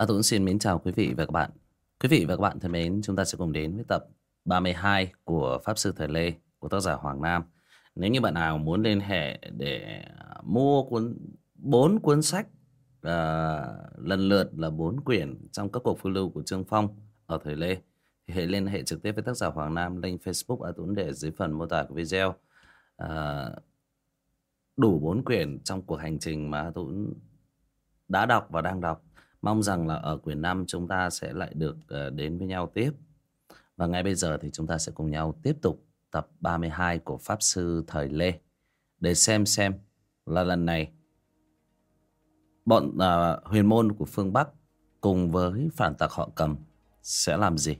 A Tuấn xin mến chào quý vị và các bạn. Quý vị và các bạn thân mến, chúng ta sẽ cùng đến với tập 32 của Pháp Sư Thời Lê của tác giả Hoàng Nam. Nếu như bạn nào muốn liên hệ để à, mua cuốn bốn cuốn sách uh, lần lượt là bốn quyển trong các cuộc phiêu lưu của Trương Phong ở Thời Lê thì hãy liên hệ trực tiếp với tác giả Hoàng Nam link Facebook A Tuấn để dưới phần mô tả của video. Uh, đủ bốn quyển trong cuộc hành trình mà A Tuấn đã đọc và đang đọc Mong rằng là ở quyển năm chúng ta sẽ lại được ờ, đến với nhau tiếp. Và ngay bây giờ thì chúng ta sẽ cùng nhau tiếp tục tập 32 của Pháp Sư Thời Lê. Để xem xem là lần này bọn uh, huyền môn của phương Bắc cùng với phản tặc họ cầm sẽ làm gì.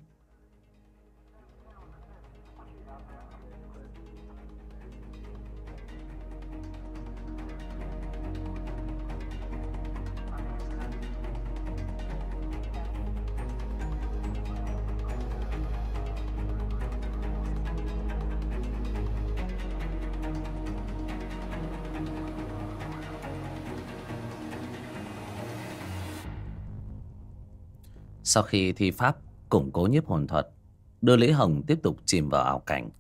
Sau khi thi pháp củng cố nhiếp hồn thuật, đưa Lý Hồng tiếp tục chìm vào ảo cảnh.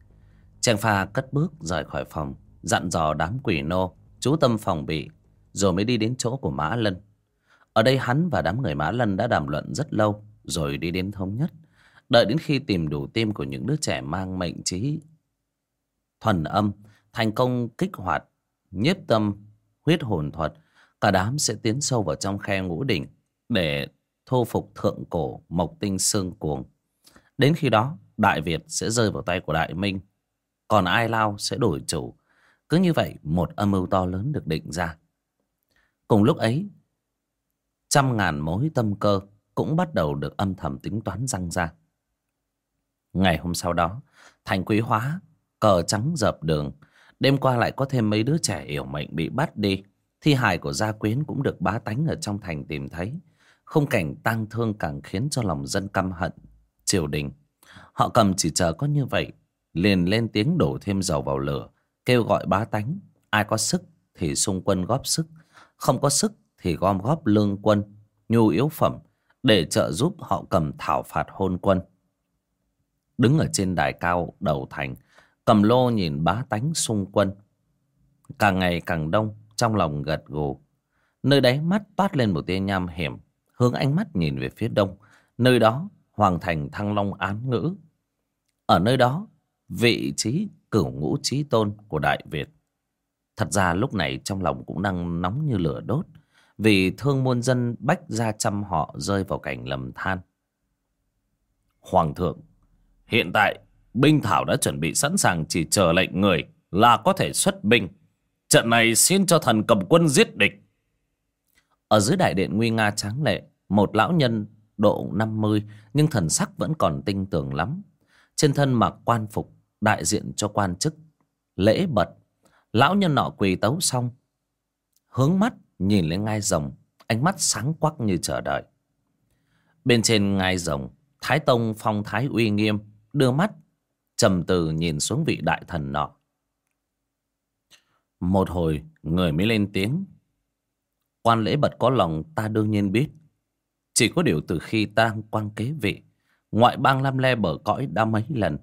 Trang pha cất bước rời khỏi phòng, dặn dò đám quỷ nô, chú tâm phòng bị, rồi mới đi đến chỗ của Mã Lân. Ở đây hắn và đám người Mã Lân đã đàm luận rất lâu, rồi đi đến thống nhất. Đợi đến khi tìm đủ tim của những đứa trẻ mang mệnh trí thuần âm, thành công kích hoạt, nhiếp tâm, huyết hồn thuật, cả đám sẽ tiến sâu vào trong khe ngũ đỉnh để thu phục thượng cổ mộc tinh xương cuồng. Đến khi đó, Đại Việt sẽ rơi vào tay của Đại Minh. Còn Ai Lao sẽ đổi chủ. Cứ như vậy, một âm mưu to lớn được định ra. Cùng lúc ấy, trăm ngàn mối tâm cơ cũng bắt đầu được âm thầm tính toán răng ra. Ngày hôm sau đó, thành quý hóa, cờ trắng dập đường. Đêm qua lại có thêm mấy đứa trẻ yểu mệnh bị bắt đi. Thi hài của gia quyến cũng được bá tánh ở trong thành tìm thấy. Không cảnh tang thương càng khiến cho lòng dân căm hận triều đình. Họ cầm chỉ chờ có như vậy, liền lên tiếng đổ thêm dầu vào lửa, kêu gọi bá tánh. Ai có sức thì xung quân góp sức, không có sức thì gom góp lương quân, nhu yếu phẩm để trợ giúp họ cầm thảo phạt hôn quân. Đứng ở trên đài cao đầu thành, cầm lô nhìn bá tánh xung quân. Càng ngày càng đông, trong lòng gật gù. Nơi đáy mắt toát lên một tia nham hiểm hướng ánh mắt nhìn về phía đông, nơi đó hoàng thành thăng long án ngữ. Ở nơi đó, vị trí cửu ngũ trí tôn của đại việt. Thật ra lúc này trong lòng cũng đang nóng như lửa đốt, vì thương muôn dân bách gia chăm họ rơi vào cảnh lầm than. Hoàng thượng, hiện tại binh thảo đã chuẩn bị sẵn sàng chỉ chờ lệnh người là có thể xuất binh. Trận này xin cho thần cầm quân giết địch. Ở dưới đại điện nguy nga tráng lệ một lão nhân độ năm mươi nhưng thần sắc vẫn còn tinh tường lắm. Trên thân mặc quan phục đại diện cho quan chức. Lễ bật, lão nhân nọ quỳ tấu xong. Hướng mắt nhìn lên ngai rồng, ánh mắt sáng quắc như chờ đợi. Bên trên ngai rồng, Thái Tông phong thái uy nghiêm, đưa mắt, trầm từ nhìn xuống vị đại thần nọ. Một hồi, người mới lên tiếng. Quan lễ bật có lòng ta đương nhiên biết. Chỉ có điều từ khi ta quan kế vị, ngoại bang lam le bờ cõi đã mấy lần.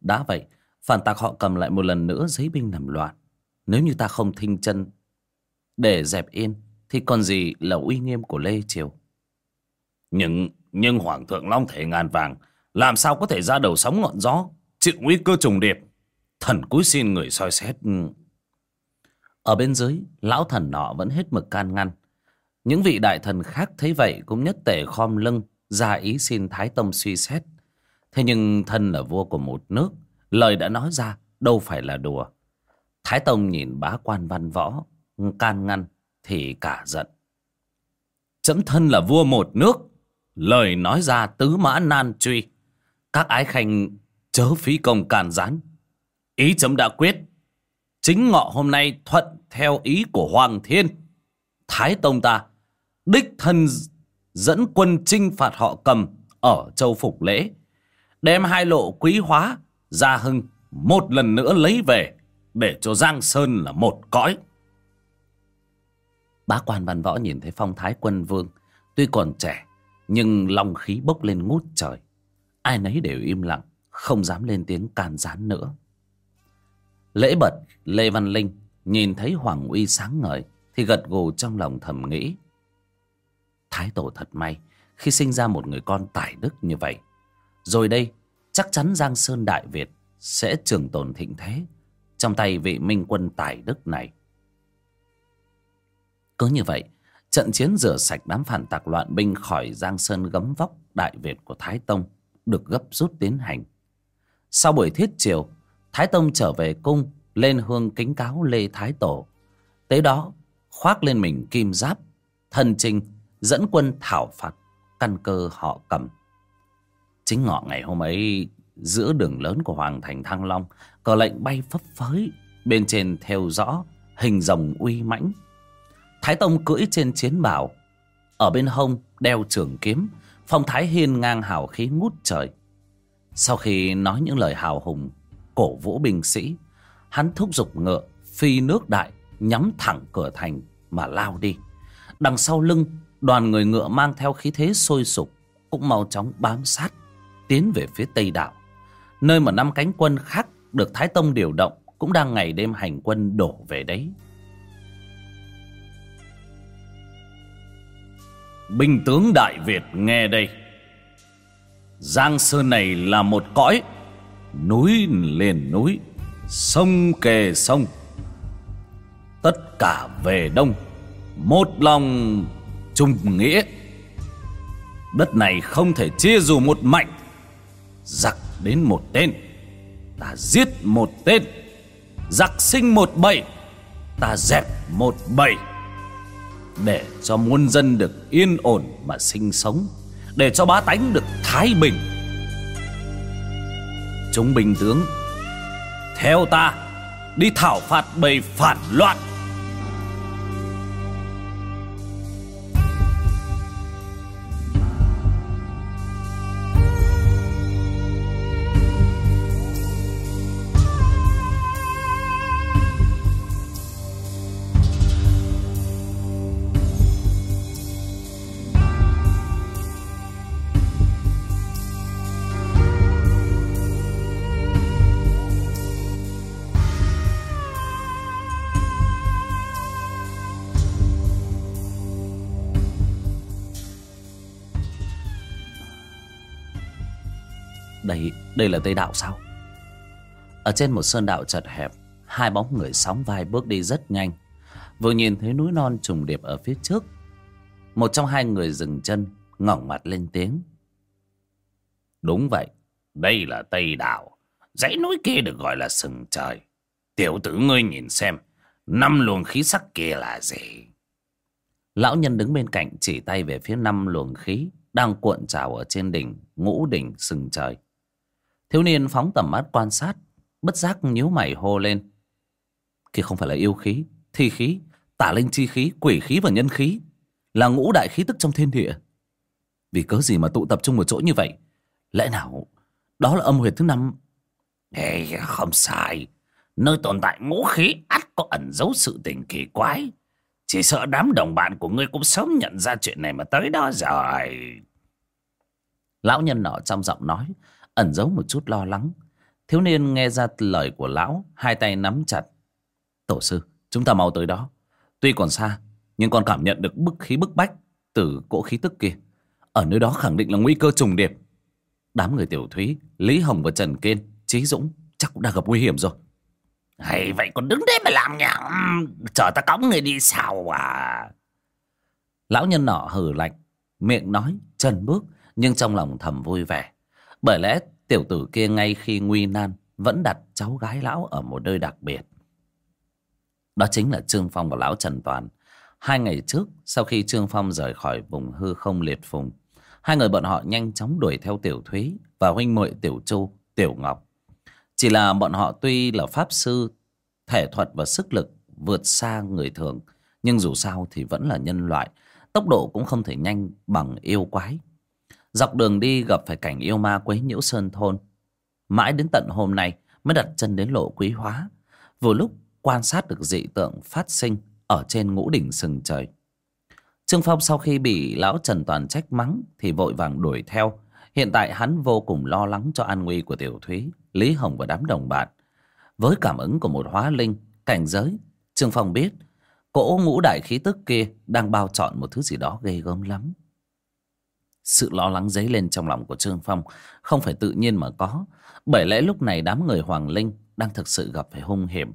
Đã vậy, phản tạc họ cầm lại một lần nữa giấy binh làm loạn. Nếu như ta không thinh chân để dẹp yên, thì còn gì là uy nghiêm của Lê Triều. Nhưng, nhưng Hoàng thượng Long thể ngàn vàng, làm sao có thể ra đầu sóng ngọn gió, chịu nguy cơ trùng điệp. Thần cúi xin người soi xét. Ở bên dưới, lão thần nọ vẫn hết mực can ngăn. Những vị đại thần khác thấy vậy cũng nhất tể khom lưng ra ý xin Thái Tông suy xét. Thế nhưng thân là vua của một nước, lời đã nói ra đâu phải là đùa. Thái Tông nhìn bá quan văn võ, can ngăn thì cả giận. Chấm thân là vua một nước, lời nói ra tứ mã nan truy. Các ái khanh chớ phí công càn gián. Ý chấm đã quyết, chính ngọ hôm nay thuận theo ý của Hoàng Thiên. Thái Tông ta đích thân dẫn quân chinh phạt họ cầm ở châu Phục Lễ. Đem hai lộ quý hóa, gia hưng một lần nữa lấy về để cho Giang Sơn là một cõi. Bá quan văn võ nhìn thấy phong thái quân vương, tuy còn trẻ Nhưng long khí bốc lên ngút trời Ai nấy đều im lặng Không dám lên tiếng can gián nữa Lễ bật Lê Văn Linh Nhìn thấy Hoàng Uy sáng ngời Thì gật gù trong lòng thầm nghĩ Thái tổ thật may Khi sinh ra một người con tài đức như vậy Rồi đây Chắc chắn Giang Sơn Đại Việt Sẽ trường tồn thịnh thế Trong tay vị minh quân tài đức này Cứ như vậy Trận chiến rửa sạch đám phản tặc loạn binh khỏi Giang Sơn gấm vóc Đại Việt của Thái Tông được gấp rút tiến hành. Sau buổi thiết triều, Thái Tông trở về cung lên hương kính cáo Lê Thái Tổ. Tới đó, khoác lên mình kim giáp, thân trinh, dẫn quân thảo phạt căn cơ họ cầm. Chính ngọ ngày hôm ấy, giữa đường lớn của Hoàng Thành Thăng Long, cờ lệnh bay phấp phới, bên trên theo rõ hình rồng uy mãnh. Thái Tông cưỡi trên chiến bảo, ở bên hông đeo trường kiếm, phong thái hiên ngang hào khí ngút trời. Sau khi nói những lời hào hùng, cổ vũ binh sĩ, hắn thúc giục ngựa, phi nước đại, nhắm thẳng cửa thành mà lao đi. Đằng sau lưng, đoàn người ngựa mang theo khí thế sôi sục, cũng mau chóng bám sát, tiến về phía tây đảo. Nơi mà năm cánh quân khác được Thái Tông điều động cũng đang ngày đêm hành quân đổ về đấy. Binh tướng Đại Việt nghe đây Giang Sơn này là một cõi Núi liền núi Sông kề sông Tất cả về đông Một lòng chung nghĩa. Đất này không thể chia dù một mạnh Giặc đến một tên, Ta giết một tên. Giặc sinh một bầy, Ta dẹp một bầy. Để cho muôn dân được yên ổn mà sinh sống, để cho bá tánh được thái bình. Chúng bình tướng, theo ta, đi thảo phạt bầy phản loạn. Đây, là Tây Đạo sao? Ở trên một sơn đạo chật hẹp, hai bóng người sóng vai bước đi rất nhanh. Vừa nhìn thấy núi non trùng điệp ở phía trước, một trong hai người dừng chân, ngẩng mặt lên tiếng. Đúng vậy, đây là Tây Đạo. Dãy núi kia được gọi là sừng trời. Tiểu tử ngươi nhìn xem, năm luồng khí sắc kia là gì? Lão nhân đứng bên cạnh chỉ tay về phía năm luồng khí đang cuộn trào ở trên đỉnh ngũ đỉnh sừng trời. Thiếu niên phóng tầm mắt quan sát Bất giác nhíu mày hô lên. Kia không phải là yêu khí Thi khí, tả linh chi khí, quỷ khí và nhân khí Là ngũ đại khí tức trong thiên địa. Vì cớ gì mà tụ tập trung một chỗ như vậy? Lẽ nào Đó là âm huyệt thứ năm? Ê, Không sai. Nơi tồn tại ngũ khí ắt có ẩn giấu sự tình kỳ quái. Chỉ sợ đám đồng bạn của ngươi cũng sớm nhận ra chuyện này mà tới đó rồi. Lão nhân nọ trong giọng nói ẩn giấu một chút lo lắng. Thiếu niên nghe ra lời của lão hai tay nắm chặt. Tổ sư chúng ta mau tới đó. Tuy còn xa nhưng còn cảm nhận được bức khí bức bách từ cỗ khí tức kia. Ở nơi đó khẳng định là nguy cơ trùng điệp. Đám người tiểu thúy lý hồng và trần kiên trí dũng chắc cũng đã gặp nguy hiểm rồi. Hay vậy còn đứng đấy mà làm nhảm chờ ta cõng người đi sao à? Lão nhân nọ hừ lạnh miệng nói chân bước nhưng trong lòng thầm vui vẻ bởi lẽ tiểu tử kia ngay khi nguy nan vẫn đặt cháu gái lão ở một nơi đặc biệt. Đó chính là Trương Phong và lão Trần Toàn. Hai ngày trước, sau khi Trương Phong rời khỏi vùng hư không liệt phùng, hai người bọn họ nhanh chóng đuổi theo Tiểu Thúy và huynh muội Tiểu châu Tiểu Ngọc. Chỉ là bọn họ tuy là pháp sư, thể thuật và sức lực vượt xa người thường, nhưng dù sao thì vẫn là nhân loại, tốc độ cũng không thể nhanh bằng yêu quái. Dọc đường đi gặp phải cảnh yêu ma quấy nhiễu sơn thôn. Mãi đến tận hôm nay mới đặt chân đến lộ quý hóa. Vừa lúc quan sát được dị tượng phát sinh ở trên ngũ đỉnh sừng trời. Trương Phong sau khi bị lão Trần Toàn trách mắng thì vội vàng đuổi theo. Hiện tại hắn vô cùng lo lắng cho an nguy của Tiểu Thúy, Lý Hồng và đám đồng bạn. Với cảm ứng của một hóa linh, cảnh giới, Trương Phong biết cỗ ngũ đại khí tức kia đang bao trọn một thứ gì đó ghê gớm lắm. Sự lo lắng dấy lên trong lòng của Trương Phong không phải tự nhiên mà có, bởi lẽ lúc này đám người Hoàng Linh đang thực sự gặp phải hung hiểm.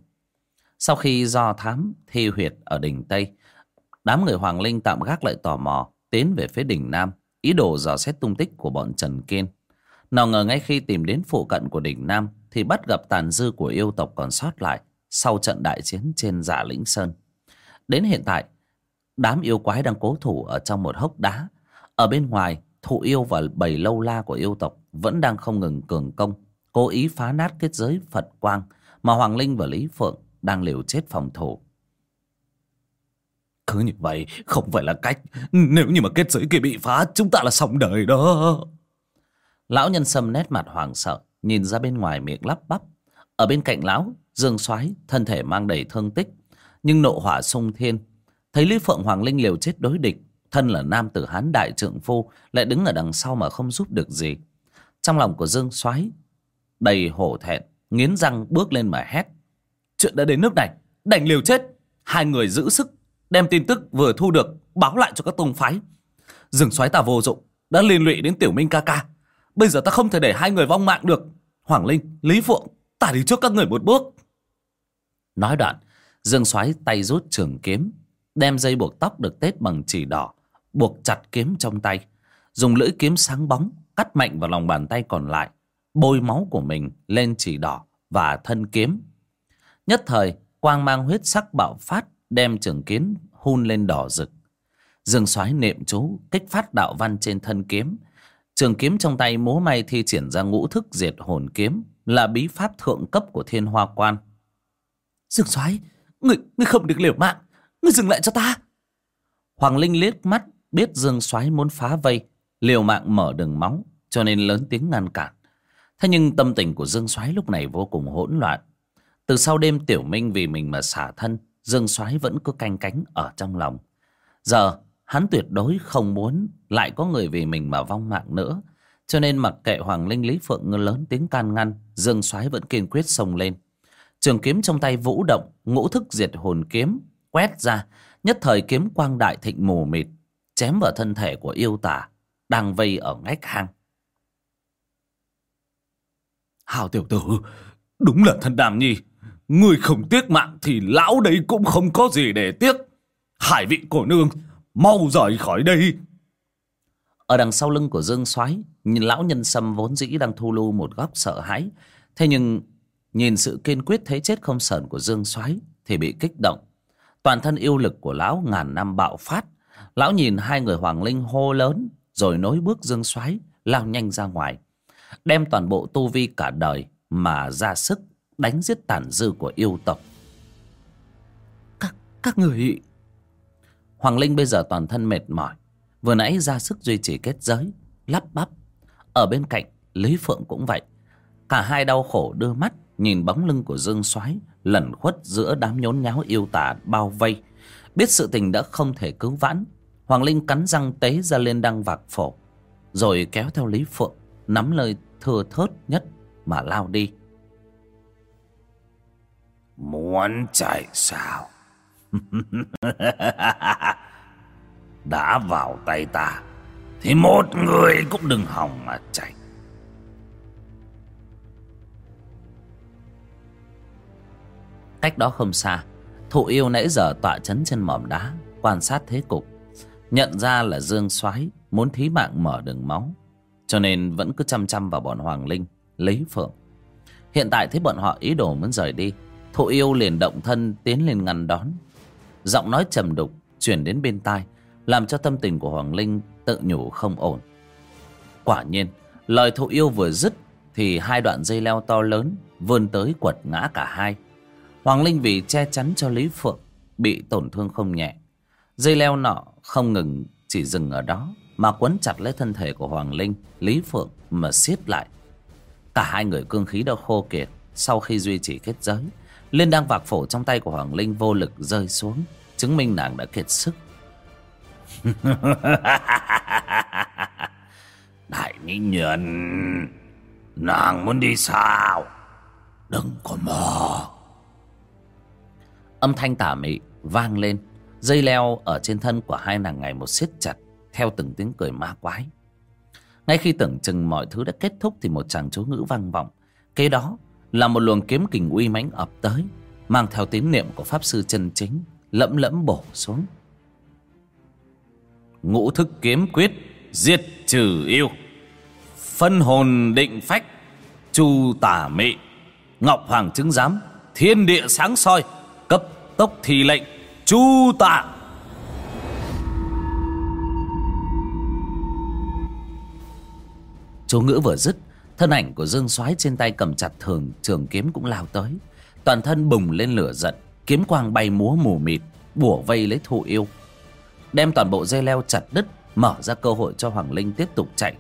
Sau khi do thám thi huyệt ở đỉnh Tây, đám người Hoàng Linh tạm gác lại tò mò, tiến về phía đỉnh Nam, ý đồ dò xét tung tích của bọn Trần Kiên. Nào ngờ ngay khi tìm đến phụ cận của đỉnh Nam thì bắt gặp tàn dư của yêu tộc còn sót lại sau trận đại chiến trên giả lĩnh Sơn. Đến hiện tại, đám yêu quái đang cố thủ ở trong một hốc đá. Ở bên ngoài, thụ yêu và bầy lâu la của yêu tộc vẫn đang không ngừng cường công, cố ý phá nát kết giới Phật Quang mà Hoàng Linh và Lý Phượng đang liều chết phòng thủ. Cứ như vậy không phải là cách. Nếu như mà kết giới kia bị phá Chúng ta là xong đời đó. Lão nhân sâm nét mặt hoàng sợ Nhìn ra bên ngoài miệng lắp bắp. Ở bên cạnh lão Dương soái thân thể mang đầy thương tích Nhưng nộ hỏa sung thiên. Thấy Lý Phượng Hoàng Linh liều chết đối địch Thân là nam tử hán đại trượng phu, Lại đứng ở đằng sau mà không giúp được gì. Trong lòng của Dương soái Đầy hổ thẹn, Nghiến răng bước lên mà hét, Chuyện đã đến nước này, Đành liều chết. Hai người giữ sức, đem tin tức vừa thu được báo lại cho các tông phái. Dương soái ta vô dụng, đã liên lụy đến tiểu minh ca ca. Bây giờ ta không thể để hai người vong mạng được. Hoàng linh, lý phượng, ta đi trước các người một bước. Nói đoạn, dương soái tay rút trường kiếm, đem dây buộc tóc được tết bằng chỉ đỏ buộc chặt kiếm trong tay. Dùng lưỡi kiếm sáng bóng cắt mạnh vào lòng bàn tay còn lại. Bôi máu của mình lên chỉ đỏ và thân kiếm. Nhất thời quang mang huyết sắc bạo phát đem trường kiếm hun lên đỏ rực. Dương soái niệm chú kích phát đạo văn trên thân kiếm. Trường kiếm trong tay múa may thi triển ra ngũ thức diệt hồn kiếm là bí pháp thượng cấp của thiên hoa quan. Dương soái người người không được liều mạng người dừng lại cho ta. Hoàng linh liếc mắt biết dương soái muốn phá vây liều mạng mở đường máu cho nên lớn tiếng ngăn cản thế nhưng tâm tình của dương soái lúc này vô cùng hỗn loạn từ sau đêm tiểu minh vì mình mà xả thân Dương Soái vẫn cứ canh cánh ở trong lòng. Giờ hắn tuyệt đối không muốn lại có người vì mình mà vong mạng nữa. Cho nên mặc kệ Hoàng Linh Lý Phượng lớn tiếng can ngăn, Dương Soái vẫn kiên quyết xông lên. Trường kiếm trong tay vũ động, ngũ thức diệt hồn kiếm, quét ra, nhất thời kiếm quang đại thịnh mù mịt, chém vào thân thể của yêu tả, đang vây ở ngách hang. Hào tiểu tử, đúng là thân đàm nhi. Người không tiếc mạng thì lão đấy cũng không có gì để tiếc. Hải vị cổ nương, mau rời khỏi đây. Ở đằng sau lưng của Dương Soái, lão nhân sâm vốn dĩ đang thu lưu một góc sợ hãi. Thế nhưng nhìn sự kiên quyết thấy chết không sờn của Dương Soái thì bị kích động. Toàn thân yêu lực của lão ngàn năm bạo phát. Lão nhìn hai người hoàng linh hô lớn rồi nối bước Dương Soái lao nhanh ra ngoài. Đem toàn bộ tu vi cả đời mà ra sức đánh giết tàn dư của yêu tộc. Các các người hoàng linh bây giờ toàn thân mệt mỏi vừa nãy ra sức duy trì kết giới lắp bắp. Ở bên cạnh lý phượng cũng vậy. Cả hai đau khổ đưa mắt nhìn bóng lưng của dương soái lẩn khuất giữa đám nhốn nháo yêu tả bao vây. Biết sự tình đã không thể cứu vãn hoàng linh cắn răng tế ra lên đăng vạc phổ rồi kéo theo lý phượng nắm lời thưa thớt nhất mà lao đi. Muốn chạy sao? Đã vào tay ta Thì một người cũng đừng hòng mà chạy. Cách đó không xa Thụ yêu nãy giờ tọa chấn trên mỏm đá Quan sát thế cục Nhận ra là Dương soái Muốn thí mạng mở đường máu, Cho nên vẫn cứ chăm chăm vào bọn Hoàng Linh, lấy Phượng. Hiện tại thấy bọn họ ý đồ muốn rời đi, Thụ yêu liền động thân tiến lên ngăn đón. Giọng nói trầm đục Chuyển đến bên tai, Làm cho tâm tình của Hoàng Linh tự nhủ không ổn. Quả nhiên, Lời thụ yêu vừa dứt Thì hai đoạn dây leo to lớn Vươn tới quật ngã cả hai. Hoàng Linh vì che chắn cho Lý Phượng Bị tổn thương không nhẹ. Dây leo nọ không ngừng chỉ dừng ở đó, Mà quấn chặt lấy thân thể của Hoàng Linh, Lý Phượng mà siết lại. Cả hai người cương khí đã khô kiệt, Sau khi duy trì kết giới, Liên đang vạc phổ trong tay của Hoàng Linh vô lực rơi xuống, Chứng minh nàng đã kiệt sức. Đại mỹ nhân, Nàng muốn đi sao? Đừng có mơ. Âm thanh tả mị vang lên Dây leo ở trên thân của hai nàng ngày một siết chặt, Theo từng tiếng cười ma quái. Ngay khi tưởng chừng mọi thứ đã kết thúc Thì một chàng chú ngữ vang vọng. Kế đó là một luồng kiếm kình uy mãnh ập tới, Mang theo tín niệm của Pháp Sư chân chính, Lẫm lẫm bổ xuống. Ngũ thức kiếm quyết Diệt trừ yêu, Phân hồn định phách, Chu tả mị, Ngọc Hoàng chứng giám, Thiên địa sáng soi, Cấp tốc thi lệnh. Chu tả Chú ngữ vừa dứt Thân ảnh của Dương soái trên tay cầm chặt thường Trường kiếm cũng lao tới. Toàn thân bùng lên lửa giận Kiếm quang bay múa mù mịt Bủa vây lấy thụ yêu. Đem toàn bộ dây leo chặt đứt Mở ra cơ hội cho Hoàng Linh tiếp tục chạy.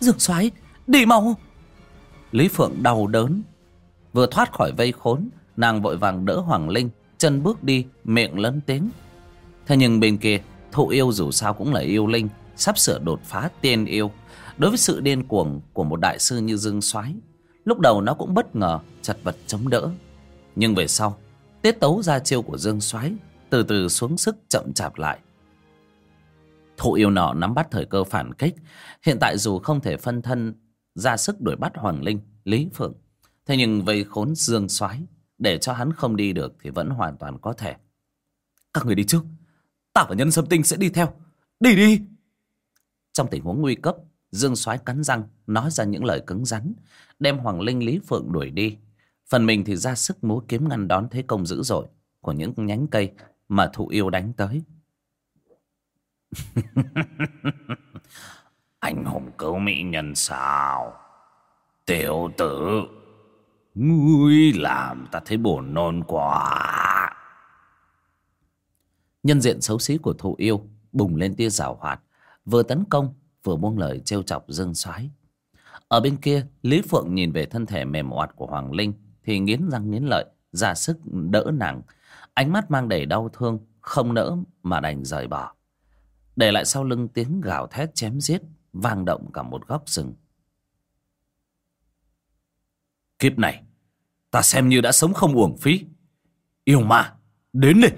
Dương soái đi mau. Lý Phượng đau đớn. Vừa thoát khỏi vây khốn Nàng vội vàng đỡ Hoàng Linh Chân bước đi miệng lớn tiếng. Thế nhưng bên kia Thụ yêu dù sao cũng là yêu linh Sắp sửa đột phá tiên yêu. Đối với sự điên cuồng của một đại sư như Dương soái Lúc đầu nó cũng bất ngờ Chật vật chống đỡ. Nhưng về sau Tiết tấu ra chiêu của Dương soái Từ từ xuống sức chậm chạp lại. Thụ yêu nọ nắm bắt thời cơ phản kích Hiện tại dù không thể phân thân ra sức đuổi bắt Hoàng Linh, Lý Phượng. Thế nhưng vây khốn Dương soái để cho hắn không đi được thì vẫn hoàn toàn có thể. Các người đi trước. Ta và nhân sâm tinh sẽ đi theo. Đi đi. Trong tình huống nguy cấp, Dương soái cắn răng, Nói ra những lời cứng rắn, Đem Hoàng Linh, Lý Phượng đuổi đi. Phần mình thì ra sức múa kiếm ngăn đón thế công dữ dội Của những nhánh cây Mà thụ yêu đánh tới. Anh hùng cứu mỹ nhân sao? Tiểu tử! Ngươi làm ta thấy buồn nôn quá. Nhân diện xấu xí của thụ yêu Bùng lên tia rào hoạt Vừa tấn công vừa buông lời trêu chọc dương soái. Ở bên kia Lý Phượng nhìn về thân thể mềm oặt của Hoàng Linh Thì nghiến răng nghiến lợi ra sức đỡ nàng. Ánh mắt mang đầy đau thương Không nỡ mà đành rời bỏ. Để lại sau lưng tiếng gào thét chém giết vang động cả một góc rừng. Kiếp này ta xem như đã sống không uổng phí yêu ma đến đi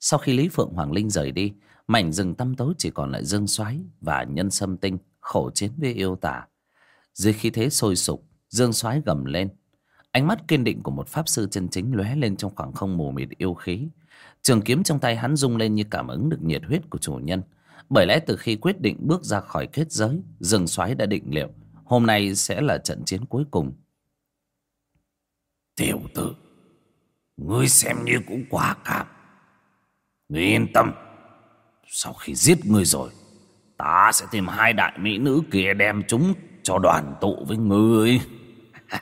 sau khi lý phượng hoàng linh rời đi mảnh rừng tăm tối chỉ còn lại dương soái và nhân sâm tinh khổ chiến với yêu tả dưới khí thế sôi sục dương soái gầm lên ánh mắt kiên định của một pháp sư chân chính lóe lên trong khoảng không mù mịt yêu khí Trường kiếm trong tay hắn rung lên như cảm ứng được nhiệt huyết của chủ nhân. Bởi lẽ từ khi quyết định bước ra khỏi kết giới, dương xoáy đã định liệu. Hôm nay sẽ là trận chiến cuối cùng. Tiểu tử, ngươi xem như cũng quả cảm. Ngươi yên tâm, sau khi giết ngươi rồi, ta sẽ tìm hai đại mỹ nữ kia đem chúng cho đoàn tụ với ngươi.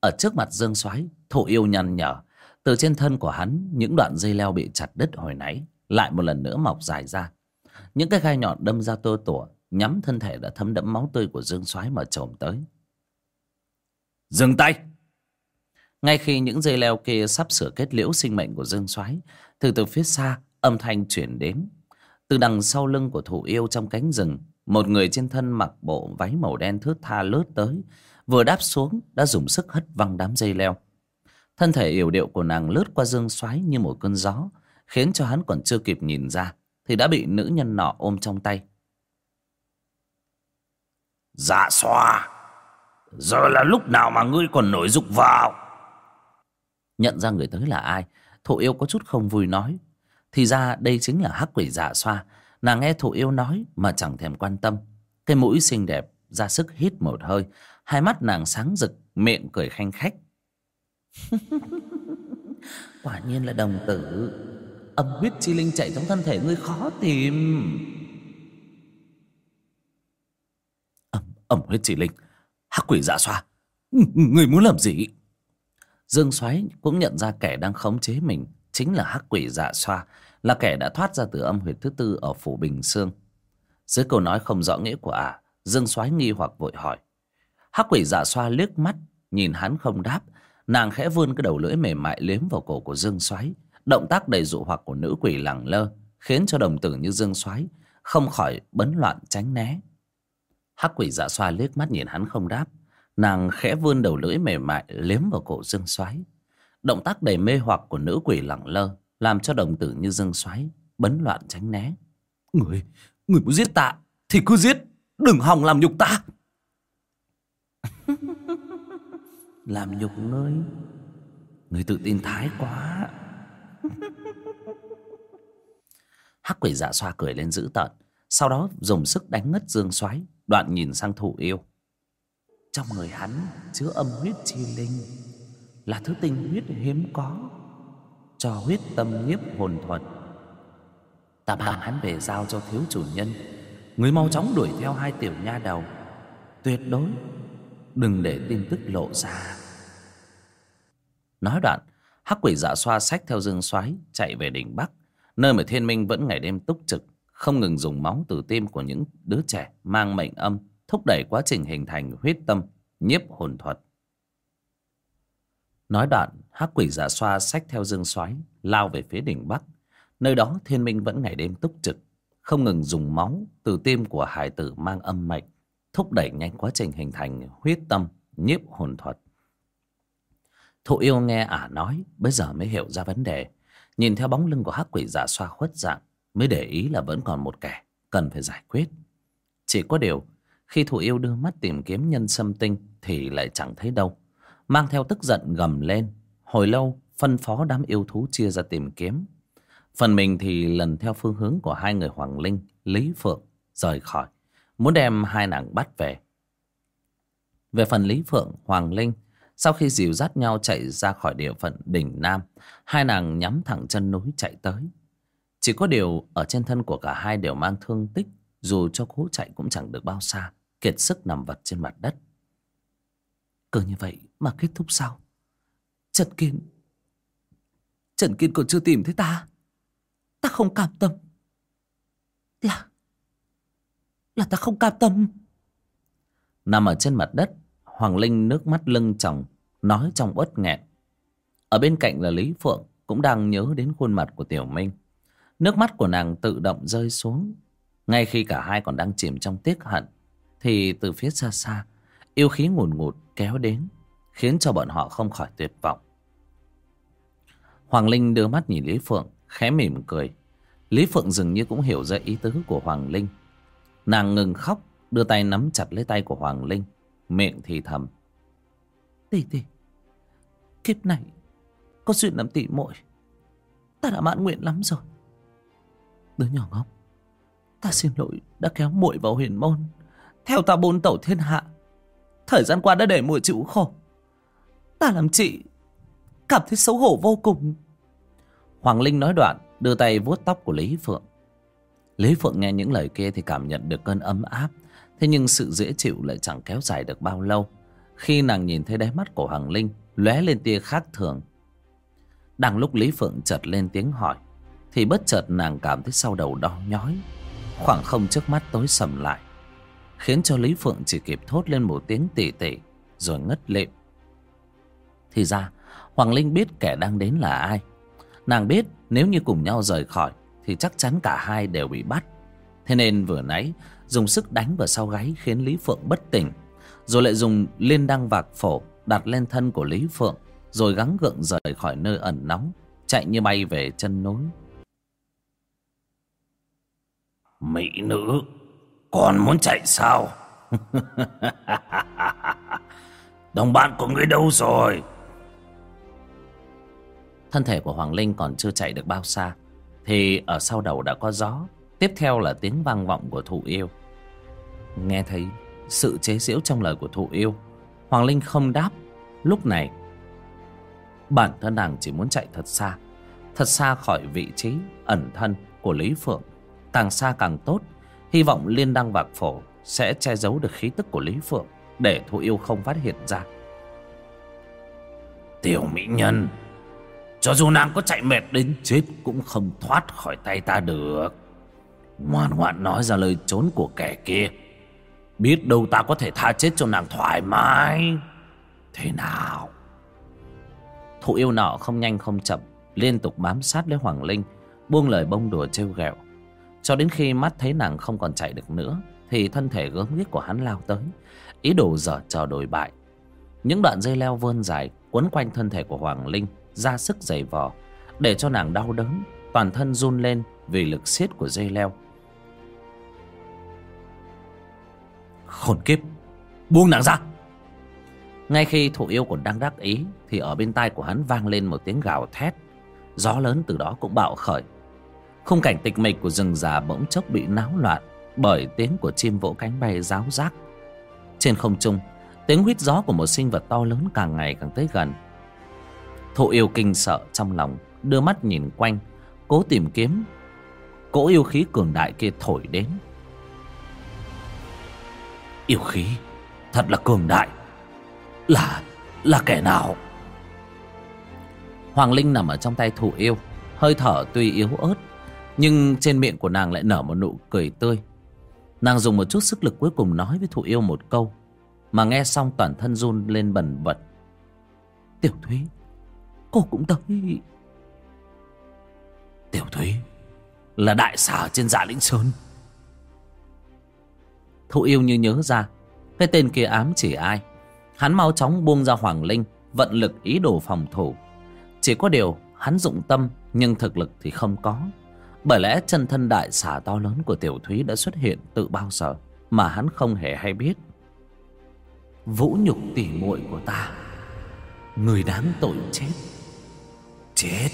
Ở trước mặt Dương Soái, thụ yêu nhăn nhở. Từ trên thân của hắn, những đoạn dây leo bị chặt đứt hồi nãy lại một lần nữa mọc dài ra. Những cái gai nhọn đâm ra tơ tủa, nhắm thân thể đã thấm đẫm máu tươi của Dương Soái mà chồm tới. Dừng tay! Ngay khi những dây leo kia sắp sửa kết liễu sinh mệnh của Dương Soái, từ từ phía xa âm thanh chuyển đến. Từ đằng sau lưng của thủ yêu trong cánh rừng, một người trên thân mặc bộ váy màu đen thướt tha lướt tới, vừa đáp xuống đã dùng sức hất văng đám dây leo thân thể yểu điệu của nàng lướt qua dương Soái như một cơn gió khiến cho hắn còn chưa kịp nhìn ra thì đã bị nữ nhân nọ ôm trong tay dạ xoa. Giờ là lúc nào mà ngươi còn nổi dục vào? Nhận ra người tới là ai thụ yêu có chút không vui nói. Thì ra đây chính là hắc quỷ dạ xoa. Nàng nghe thụ yêu nói mà chẳng thèm quan tâm. Cái mũi xinh đẹp ra sức hít một hơi. Hai mắt nàng sáng rực miệng cười khanh khách. Quả nhiên là đồng tử. Âm huyết chi linh chạy trong thân thể ngươi khó tìm ẩm huyết chỉ linh. Hắc quỷ dạ xoa. Người muốn làm gì? Dương soái cũng nhận ra kẻ đang khống chế mình chính là hắc quỷ dạ xoa là kẻ đã thoát ra từ âm huyệt thứ tư ở phủ bình sương. Dưới câu nói không rõ nghĩa của ả à, dương soái nghi hoặc vội hỏi. Hắc quỷ dạ xoa liếc mắt nhìn hắn không đáp. Nàng khẽ vươn cái đầu lưỡi mềm mại liếm vào cổ của Dương Soái. Động tác đầy dụ hoặc của nữ quỷ lẳng lơ Khiến cho đồng tử như Dương Soái Không khỏi bấn loạn tránh né. Hắc quỷ dạ xoa liếc mắt nhìn hắn không đáp. Nàng khẽ vươn đầu lưỡi mềm mại liếm vào cổ Dương Soái. Động tác đầy mê hoặc của nữ quỷ lẳng lơ Làm cho đồng tử như Dương Soái Bấn loạn tránh né. Người, người muốn giết ta Thì cứ giết, đừng hòng làm nhục ta. Làm nhục ngươi. Ngươi tự tin thái quá. Hắc quỷ dạ xoa cười lên dữ tợn Sau đó dùng sức đánh ngất dương xoáy Đoạn nhìn sang thủ yêu. Trong người hắn chứa âm huyết chi linh, Là thứ tinh huyết hiếm có, Cho huyết tâm nhiếp hồn thuật. Ta mang hắn về giao cho thiếu chủ nhân. Người mau chóng đuổi theo hai tiểu nha đầu. Tuyệt đối Đừng để tin tức lộ ra. Nói đoạn, Hắc quỷ dạ xoa sách theo dương xoáy Chạy về đỉnh Bắc, Nơi mà thiên minh vẫn ngày đêm túc trực. Không ngừng dùng máu từ tim của những đứa trẻ Mang mệnh âm, Thúc đẩy quá trình hình thành huyết tâm, Nhiếp hồn thuật. Nói đoạn, Hắc quỷ giả xoa xách theo dương xoáy, Lao về phía đỉnh Bắc. Nơi đó thiên minh vẫn ngày đêm túc trực, Không ngừng dùng máu từ tim của hải tử mang âm mệnh, thúc đẩy nhanh quá trình hình thành huyết tâm, nhiếp hồn thuật. Thụ yêu nghe ả nói bây giờ mới hiểu ra vấn đề. Nhìn theo bóng lưng của hắc quỷ giả xoa khuất dạng mới để ý là vẫn còn một kẻ cần phải giải quyết chỉ có điều khi thụ yêu đưa mắt tìm kiếm nhân sâm tinh thì lại chẳng thấy đâu mang theo tức giận gầm lên hồi lâu phân phó đám yêu thú chia ra tìm kiếm phần mình thì lần theo phương hướng của hai người hoàng linh lý phượng rời khỏi muốn đem hai nàng bắt về. Về phần Lý Phượng, Hoàng Linh, sau khi dìu dắt nhau chạy ra khỏi địa phận đỉnh Nam, hai nàng nhắm thẳng chân núi chạy tới. Chỉ có điều ở trên thân của cả hai đều mang thương tích, dù cho cố chạy cũng chẳng được bao xa, kiệt sức nằm vật trên mặt đất. Cứ như vậy mà kết thúc sao? Trần Kiên... Trần Kiên còn chưa tìm thấy ta. Ta không cảm tâm. Là là ta không cam tâm nằm ở trên mặt đất hoàng linh nước mắt lưng tròng nói trong uất nghẹn ở bên cạnh là lý phượng cũng đang nhớ đến khuôn mặt của tiểu minh nước mắt của nàng tự động rơi xuống. Ngay khi cả hai còn đang chìm trong tiếc hận, thì từ phía xa xa, yêu khí ngùn ngụt kéo đến, khiến cho bọn họ không khỏi tuyệt vọng. Hoàng linh đưa mắt nhìn lý phượng, khẽ mỉm cười. Lý phượng dường như cũng hiểu ra ý tứ của hoàng linh. Nàng ngừng khóc, Đưa tay nắm chặt lấy tay của Hoàng Linh, Miệng thì thầm. Tỷ tỷ, Kiếp này Có chuyện làm tỷ muội. Ta đã mãn nguyện lắm rồi. Đứa nhỏ ngốc. Ta xin lỗi đã kéo muội vào huyền môn. Theo ta bôn tẩu thiên hạ, Thời gian qua đã để muội chịu khổ. Ta làm chị Cảm thấy xấu hổ vô cùng. Hoàng Linh nói đoạn, Đưa tay vuốt tóc của Lý Phượng. Lý Phượng nghe những lời kia thì cảm nhận được cơn ấm áp, Thế nhưng sự dễ chịu lại chẳng kéo dài được bao lâu. Khi nàng nhìn thấy đáy mắt của Hoàng Linh lóe lên tia khác thường. Đang lúc Lý Phượng chợt lên tiếng hỏi thì bất chợt nàng cảm thấy sau đầu đau nhói. Khoảng không trước mắt tối sầm lại, Khiến cho Lý Phượng chỉ kịp thốt lên một tiếng tỉ tỉ, Rồi ngất lịm. Thì ra, Hoàng Linh biết kẻ đang đến là ai. Nàng biết nếu như cùng nhau rời khỏi, thì chắc chắn cả hai đều bị bắt. Thế nên vừa nãy, dùng sức đánh vào sau gáy khiến lý phượng bất tỉnh, rồi lại dùng liên đăng vạc phổ đặt lên thân của lý phượng, rồi gắng gượng rời khỏi nơi ẩn nóng chạy như bay về chân núi mỹ nữ, còn muốn chạy sao? Đồng bạn của ngươi đâu rồi? Thân thể của hoàng linh còn chưa chạy được bao xa, thì ở sau đầu đã có gió. Tiếp theo là tiếng vang vọng của thụ yêu. Nghe thấy sự chế giễu trong lời của thụ yêu, hoàng linh không đáp. Lúc này, bản thân nàng chỉ muốn chạy thật xa thật xa khỏi vị trí ẩn thân của lý phượng càng xa càng tốt. Hy vọng liên đăng vạc phổ sẽ che giấu được khí tức của lý phượng để thụ yêu không phát hiện ra. Tiểu mỹ nhân cho dù nàng có chạy mệt đến chết Cũng không thoát khỏi tay ta được. Ngoan ngoãn nói ra lời trốn của kẻ kia. Biết đâu ta có thể tha chết cho nàng thoải mái. Thế nào? Thụ yêu nọ không nhanh không chậm liên tục bám sát lấy hoàng linh buông lời bông đùa trêu ghẹo cho đến khi mắt thấy nàng không còn chạy được nữa, thì thân thể gớm ghiếc của hắn lao tới. Ý đồ dở trò đổi bại. Những đoạn dây leo vươn dài quấn quanh thân thể của hoàng linh, ra sức giày vò, để cho nàng đau đớn, toàn thân run lên vì lực siết của dây leo. Khốn kiếp! Buông nàng ra! Ngay khi thụ yêu còn đang đắc ý thì ở bên tai của hắn vang lên một tiếng gào thét. Gió lớn từ đó cũng bạo khởi khung cảnh tịch mịch của rừng già bỗng chốc bị náo loạn bởi tiếng của chim vỗ cánh bay ráo rác. Trên không trung, tiếng huýt gió của một sinh vật to lớn càng ngày càng tới gần. Thụ yêu kinh sợ trong lòng, đưa mắt nhìn quanh, cố tìm kiếm. Cỗ yêu khí cường đại kia thổi đến. Yêu khí, thật là cường đại. Là là kẻ nào? Hoàng linh nằm ở trong tay thụ yêu, hơi thở tuy yếu ớt nhưng trên miệng của nàng lại nở một nụ cười tươi. Nàng dùng một chút sức lực cuối cùng nói với thụ yêu một câu, mà nghe xong toàn thân run lên bần bật. Tiểu thúy, cô cũng tới. Tiểu thúy là đại xà trên dạ lĩnh sơn. Thụ yêu như nhớ ra, cái tên kia ám chỉ ai. Hắn mau chóng buông ra hoàng linh, vận lực ý đồ phòng thủ. Chỉ có điều hắn dụng tâm, nhưng thực lực thì không có bởi lẽ chân thân đại xà to lớn của tiểu thúy đã xuất hiện từ bao giờ mà hắn không hề hay biết. Vũ nhục tỉ muội của ta, người đáng tội chết. Chết.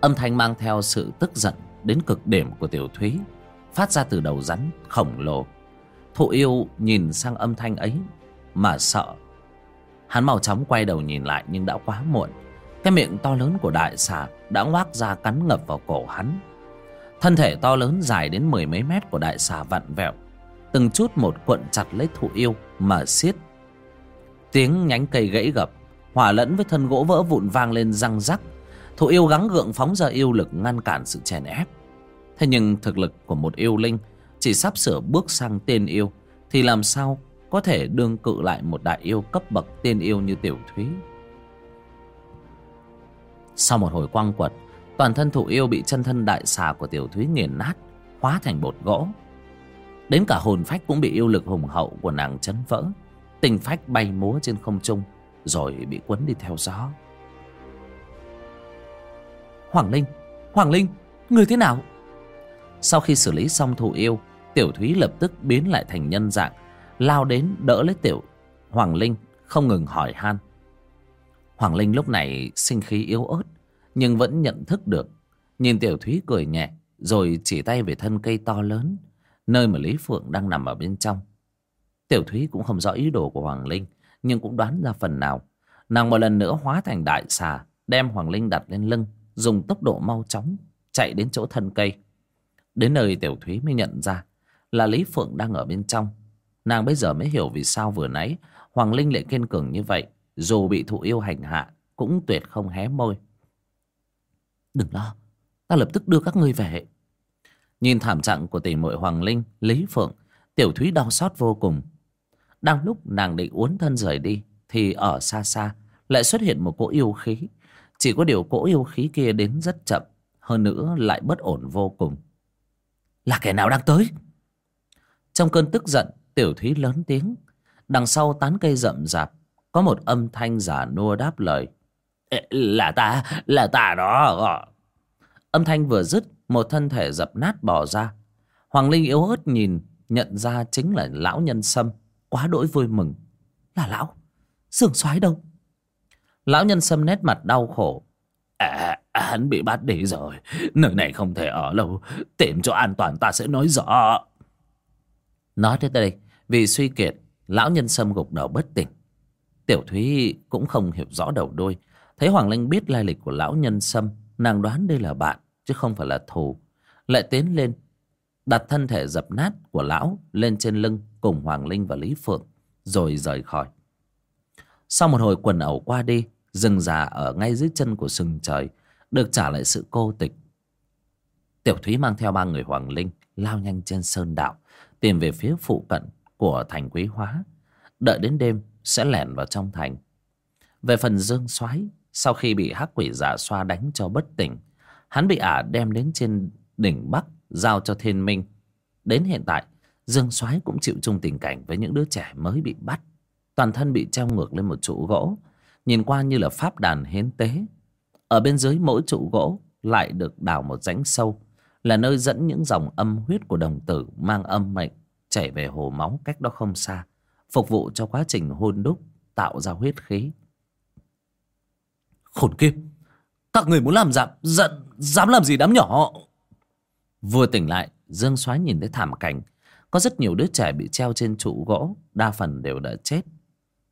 Âm thanh mang theo sự tức giận đến cực điểm của tiểu thúy, phát ra từ đầu rắn, khổng lồ. Thụ yêu nhìn sang âm thanh ấy mà sợ. Hắn mau chóng quay đầu nhìn lại nhưng đã quá muộn cái miệng to lớn của đại xà đã ngoác ra cắn ngập vào cổ hắn. Thân thể to lớn dài đến mười mấy mét của đại xà vặn vẹo, từng chút một cuộn chặt lấy thụ yêu mà xiết tiếng nhánh cây gãy gập, hòa lẫn với thân gỗ vỡ vụn vang lên răng rắc. Thụ yêu gắng gượng phóng ra yêu lực ngăn cản sự chèn ép. Thế nhưng thực lực của một yêu linh chỉ sắp sửa bước sang tiên yêu, thì làm sao có thể đương cự lại một đại yêu cấp bậc tiên yêu như tiểu thúy? Sau một hồi quăng quật, toàn thân thụ yêu bị chân thân đại xà của tiểu thúy nghiền nát, hóa thành bột gỗ. Đến cả hồn phách cũng bị yêu lực hùng hậu của nàng chấn vỡ. Tình phách bay múa trên không trung, rồi bị quấn đi theo gió. Hoàng linh hoàng linh, người thế nào? Sau khi xử lý xong thụ yêu, tiểu thúy lập tức biến lại thành nhân dạng, lao đến đỡ lấy tiểu hoàng linh, không ngừng hỏi han hoàng linh lúc này sinh khí yếu ớt, nhưng vẫn nhận thức được. Nhìn tiểu thúy cười nhẹ, rồi chỉ tay về thân cây to lớn, nơi mà lý phượng đang nằm ở bên trong. Tiểu thúy cũng không rõ ý đồ của hoàng linh, nhưng cũng đoán ra phần nào. Nàng một lần nữa hóa thành đại xà, đem hoàng linh đặt lên lưng, dùng tốc độ mau chóng chạy đến chỗ thân cây. Đến nơi tiểu thúy mới nhận ra là lý phượng đang ở bên trong. Nàng bây giờ mới hiểu vì sao vừa nãy hoàng linh lại kiên cường như vậy dù bị thụ yêu hành hạ cũng tuyệt không hé môi. Đừng lo ta lập tức đưa các ngươi về. Nhìn thảm trạng của tỷ muội hoàng linh lý phượng tiểu thúy đau xót vô cùng. Đang lúc nàng định uốn thân rời đi thì ở xa xa lại xuất hiện một cỗ yêu khí. Chỉ có điều cỗ yêu khí kia đến rất chậm hơn nữa lại bất ổn vô cùng. Là kẻ nào đang tới? Trong cơn tức giận tiểu thúy lớn tiếng đằng sau tán cây rậm rạp có một âm thanh giả nua đáp lời. Là ta là ta đó ờ. âm thanh vừa dứt một thân thể dập nát bò ra. Hoàng linh yếu ớt nhìn nhận ra chính là lão nhân sâm quá đỗi vui mừng. Là lão sương xoái đâu? Lão nhân sâm nét mặt đau khổ. À, hắn bị bắt đi rồi nơi này không thể ở lâu tìm chỗ an toàn ta sẽ nói rõ. Nói tới đây vì suy kiệt lão nhân sâm gục đầu bất tỉnh tiểu thúy cũng không hiểu rõ đầu đuôi thấy hoàng linh biết lai lịch của lão nhân sâm, nàng đoán đây là bạn, chứ không phải là thù. Lại tiến lên, đặt thân thể dập nát của lão lên trên lưng cùng hoàng linh và lý phượng, rồi rời khỏi. Sau một hồi quần ẩu qua đi, rừng già ở ngay dưới chân của sừng trời, được trả lại sự cô tịch. Tiểu thúy mang theo ba người hoàng linh lao nhanh trên sơn đạo, tìm về phía phụ cận của thành quý hóa. Đợi đến đêm sẽ lẻn vào trong thành. Về phần dương soái, sau khi bị hắc quỷ giả xoa đánh cho bất tỉnh, hắn bị ả đem đến trên đỉnh bắc giao cho thiên minh. Đến hiện tại, dương soái cũng chịu chung tình cảnh với những đứa trẻ mới bị bắt. Toàn thân bị treo ngược lên một trụ gỗ, nhìn qua như là pháp đàn hiến tế. Ở bên dưới mỗi trụ gỗ lại được đào một rãnh sâu, là nơi dẫn những dòng âm huyết của đồng tử mang âm mệnh chảy về hồ máu cách đó không xa phục vụ cho quá trình hôn đúc tạo ra huyết khí. Khốn kiếp các người muốn làm giảm giận dám làm gì đám nhỏ? Vừa tỉnh lại dương soái nhìn thấy thảm cảnh. Có rất nhiều đứa trẻ bị treo trên trụ gỗ đa phần đều đã chết.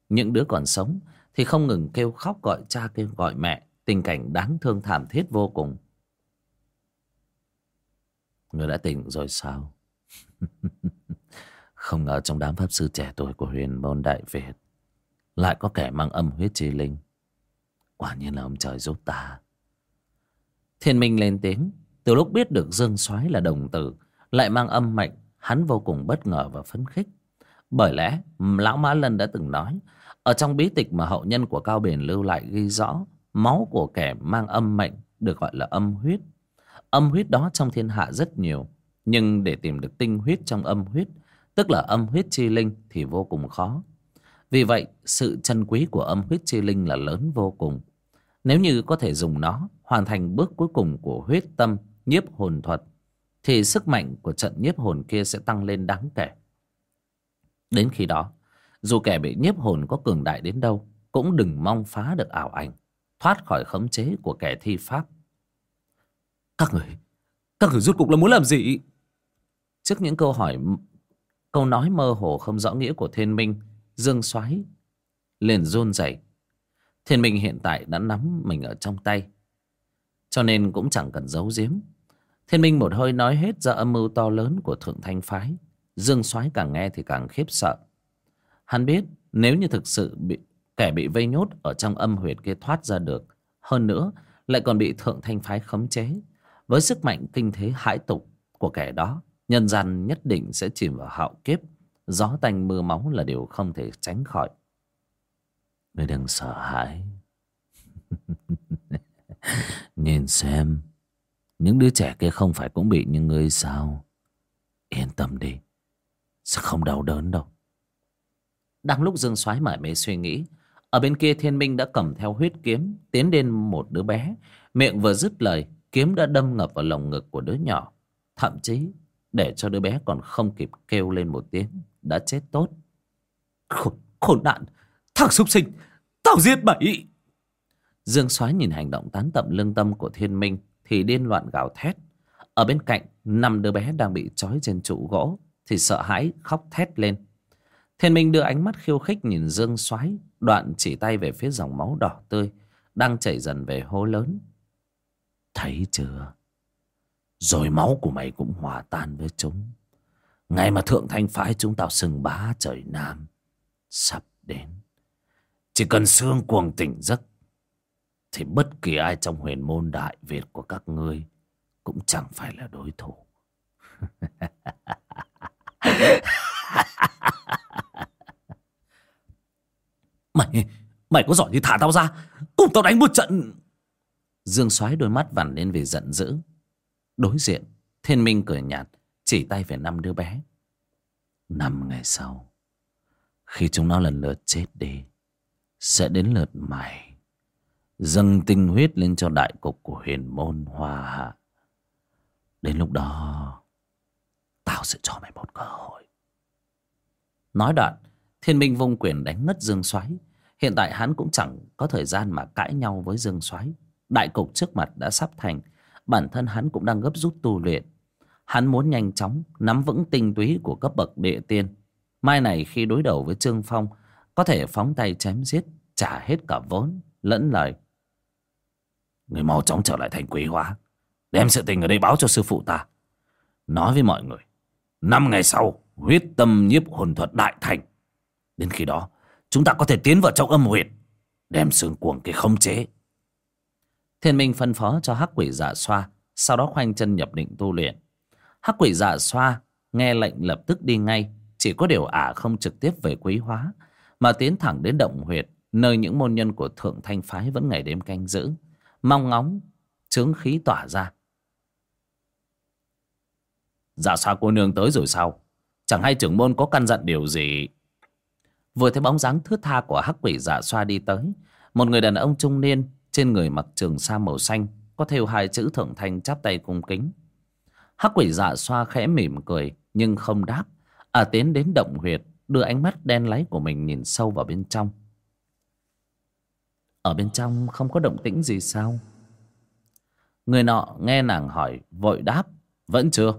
Những đứa còn sống thì không ngừng kêu khóc gọi cha kêu gọi mẹ. Tình cảnh đáng thương thảm thiết vô cùng. Người đã tỉnh rồi sao không ngờ trong đám pháp sư trẻ tuổi của huyền môn đại việt lại có kẻ mang âm huyết chi linh. Quả nhiên là ông trời giúp ta. Thiên minh lên tiếng, từ lúc biết được dương soái là đồng tử, lại mang âm mệnh, hắn vô cùng bất ngờ và phấn khích. Bởi lẽ, lão mã lân đã từng nói, ở trong bí tịch mà hậu nhân của cao bền lưu lại ghi rõ, máu của kẻ mang âm mệnh được gọi là âm huyết. Âm huyết đó trong thiên hạ rất nhiều, nhưng để tìm được tinh huyết trong âm huyết tức là âm huyết chi linh thì vô cùng khó. Vì vậy, sự chân quý của âm huyết chi linh là lớn vô cùng. Nếu như có thể dùng nó, hoàn thành bước cuối cùng của huyết tâm, nhiếp hồn thuật, thì sức mạnh của trận nhiếp hồn kia sẽ tăng lên đáng kể. Đến khi đó, dù kẻ bị nhiếp hồn có cường đại đến đâu, cũng đừng mong phá được ảo ảnh, thoát khỏi khống chế của kẻ thi pháp. Các người các người rút cục là muốn làm gì? Trước những câu hỏi câu nói mơ hồ không rõ nghĩa của thiên minh. Dương soái liền run rẩy. Thiên minh hiện tại đã nắm mình ở trong tay, cho nên cũng chẳng cần giấu giếm. Thiên minh một hơi nói hết ra âm mưu to lớn của thượng thanh phái. Dương soái càng nghe thì càng khiếp sợ. Hắn biết nếu như thực sự bị, kẻ bị vây nhốt ở trong âm huyệt kia thoát ra được, hơn nữa lại còn bị thượng thanh phái khống chế, với sức mạnh kinh thế hãi tục của kẻ đó nhân gian nhất định sẽ chìm vào hạo kiếp. Gió tanh mưa máu là điều không thể tránh khỏi. Người đừng sợ hãi. Nhìn xem, những đứa trẻ kia không phải cũng bị như ngươi sao? Yên tâm đi, sẽ không đau đớn đâu. Đang lúc dương soái mải mê suy nghĩ, ở bên kia thiên minh đã cầm theo huyết kiếm, tiến đến một đứa bé. Miệng vừa dứt lời, kiếm đã đâm ngập vào lồng ngực của đứa nhỏ. Thậm chí để cho đứa bé còn không kịp kêu lên một tiếng. Đã chết tốt. Khốn, khốn nạn. Thằng súc sinh tao giết bậy dương soái nhìn hành động tán tậm lương tâm của thiên minh thì điên loạn gào thét. Ở bên cạnh năm đứa bé đang bị trói trên trụ gỗ thì sợ hãi khóc thét lên. Thiên minh đưa ánh mắt khiêu khích nhìn dương soái đoạn chỉ tay về phía dòng máu đỏ tươi đang chảy dần về hố lớn. Thấy chưa? Rồi máu của mày cũng hòa tan với chúng. Ngày mà thượng thanh phái chúng tao sừng bá trời nam, sắp đến. Chỉ cần xương cuồng tỉnh giấc, thì bất kỳ ai trong huyền môn đại việt của các ngươi cũng chẳng phải là đối thủ. Mày mày có giỏi thì thả tao ra. Cùng tao đánh một trận. Dương soái đôi mắt vằn lên vì giận dữ đối diện, thiên minh cười nhạt, chỉ tay về năm đứa bé. Năm ngày sau, khi chúng nó lần lượt chết đi, sẽ đến lượt mày, dâng tinh huyết lên cho đại cục của huyền môn hoa hạ. Đến lúc đó, tao sẽ cho mày một cơ hội. Nói đoạn, thiên minh vung quyền đánh ngất dương soái. Hiện tại hắn cũng chẳng có thời gian mà cãi nhau với dương soái. Đại cục trước mặt đã sắp thành bản thân hắn cũng đang gấp rút tu luyện. Hắn muốn nhanh chóng nắm vững tinh túy của cấp bậc địa tiên. Mai này khi đối đầu với trương phong, có thể phóng tay chém giết, trả hết cả vốn, lẫn lời. Người mau chóng trở lại thành quý hóa, đem sự tình ở đây báo cho sư phụ ta. Nói với mọi người, năm ngày sau, huyết tâm nhiếp hồn thuật đại thành. Đến khi đó, chúng ta có thể tiến vào trong âm huyệt, đem xương cuồng cái khống chế thiên minh phân phó cho hắc quỷ dạ xoa, sau đó khoanh chân nhập định tu luyện. Hắc quỷ dạ xoa nghe lệnh lập tức đi ngay, chỉ có điều ả không trực tiếp về quý hóa, mà tiến thẳng đến động huyệt, nơi những môn nhân của thượng thanh phái vẫn ngày đêm canh giữ, mong ngóng, chướng khí tỏa ra. Dạ sao cô nương tới rồi sao? Chẳng hay trưởng môn có căn dặn điều gì? Vừa thấy bóng dáng thướt tha của hắc quỷ dạ xoa đi tới, một người đàn ông trung niên trên người mặc trường sa màu xanh, có thêu hai chữ thượng thanh chắp tay cung kính. Hắc quỷ dạ xoa khẽ mỉm cười, nhưng không đáp. À tiến đến động huyệt, đưa ánh mắt đen láy của mình nhìn sâu vào bên trong. Ở bên trong không có động tĩnh gì sao? Người nọ nghe nàng hỏi, vội đáp. Vẫn chưa.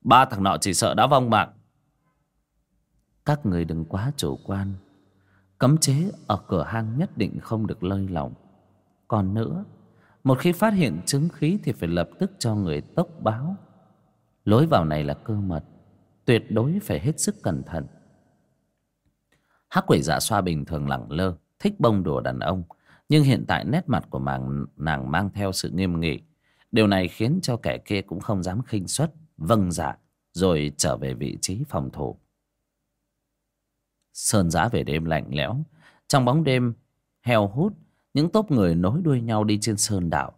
Ba thằng nọ chỉ sợ đã vong mạng các người đừng quá chủ quan. Cấm chế ở cửa hang nhất định không được lơi lỏng còn nữa. Một khi phát hiện chứng khí thì phải lập tức cho người tốc báo. Lối vào này là cơ mật, tuyệt đối phải hết sức cẩn thận. Hắc quỷ dạ xoa bình thường lẳng lơ, thích bông đùa đàn ông, nhưng hiện tại nét mặt của màng, nàng mang theo sự nghiêm nghị. Điều này khiến cho kẻ kia cũng không dám khinh suất vâng dạ rồi trở về vị trí phòng thủ. Sơn giá về đêm lạnh lẽo, trong bóng đêm, heo hút những tốp người nối đuôi nhau đi trên sơn đạo.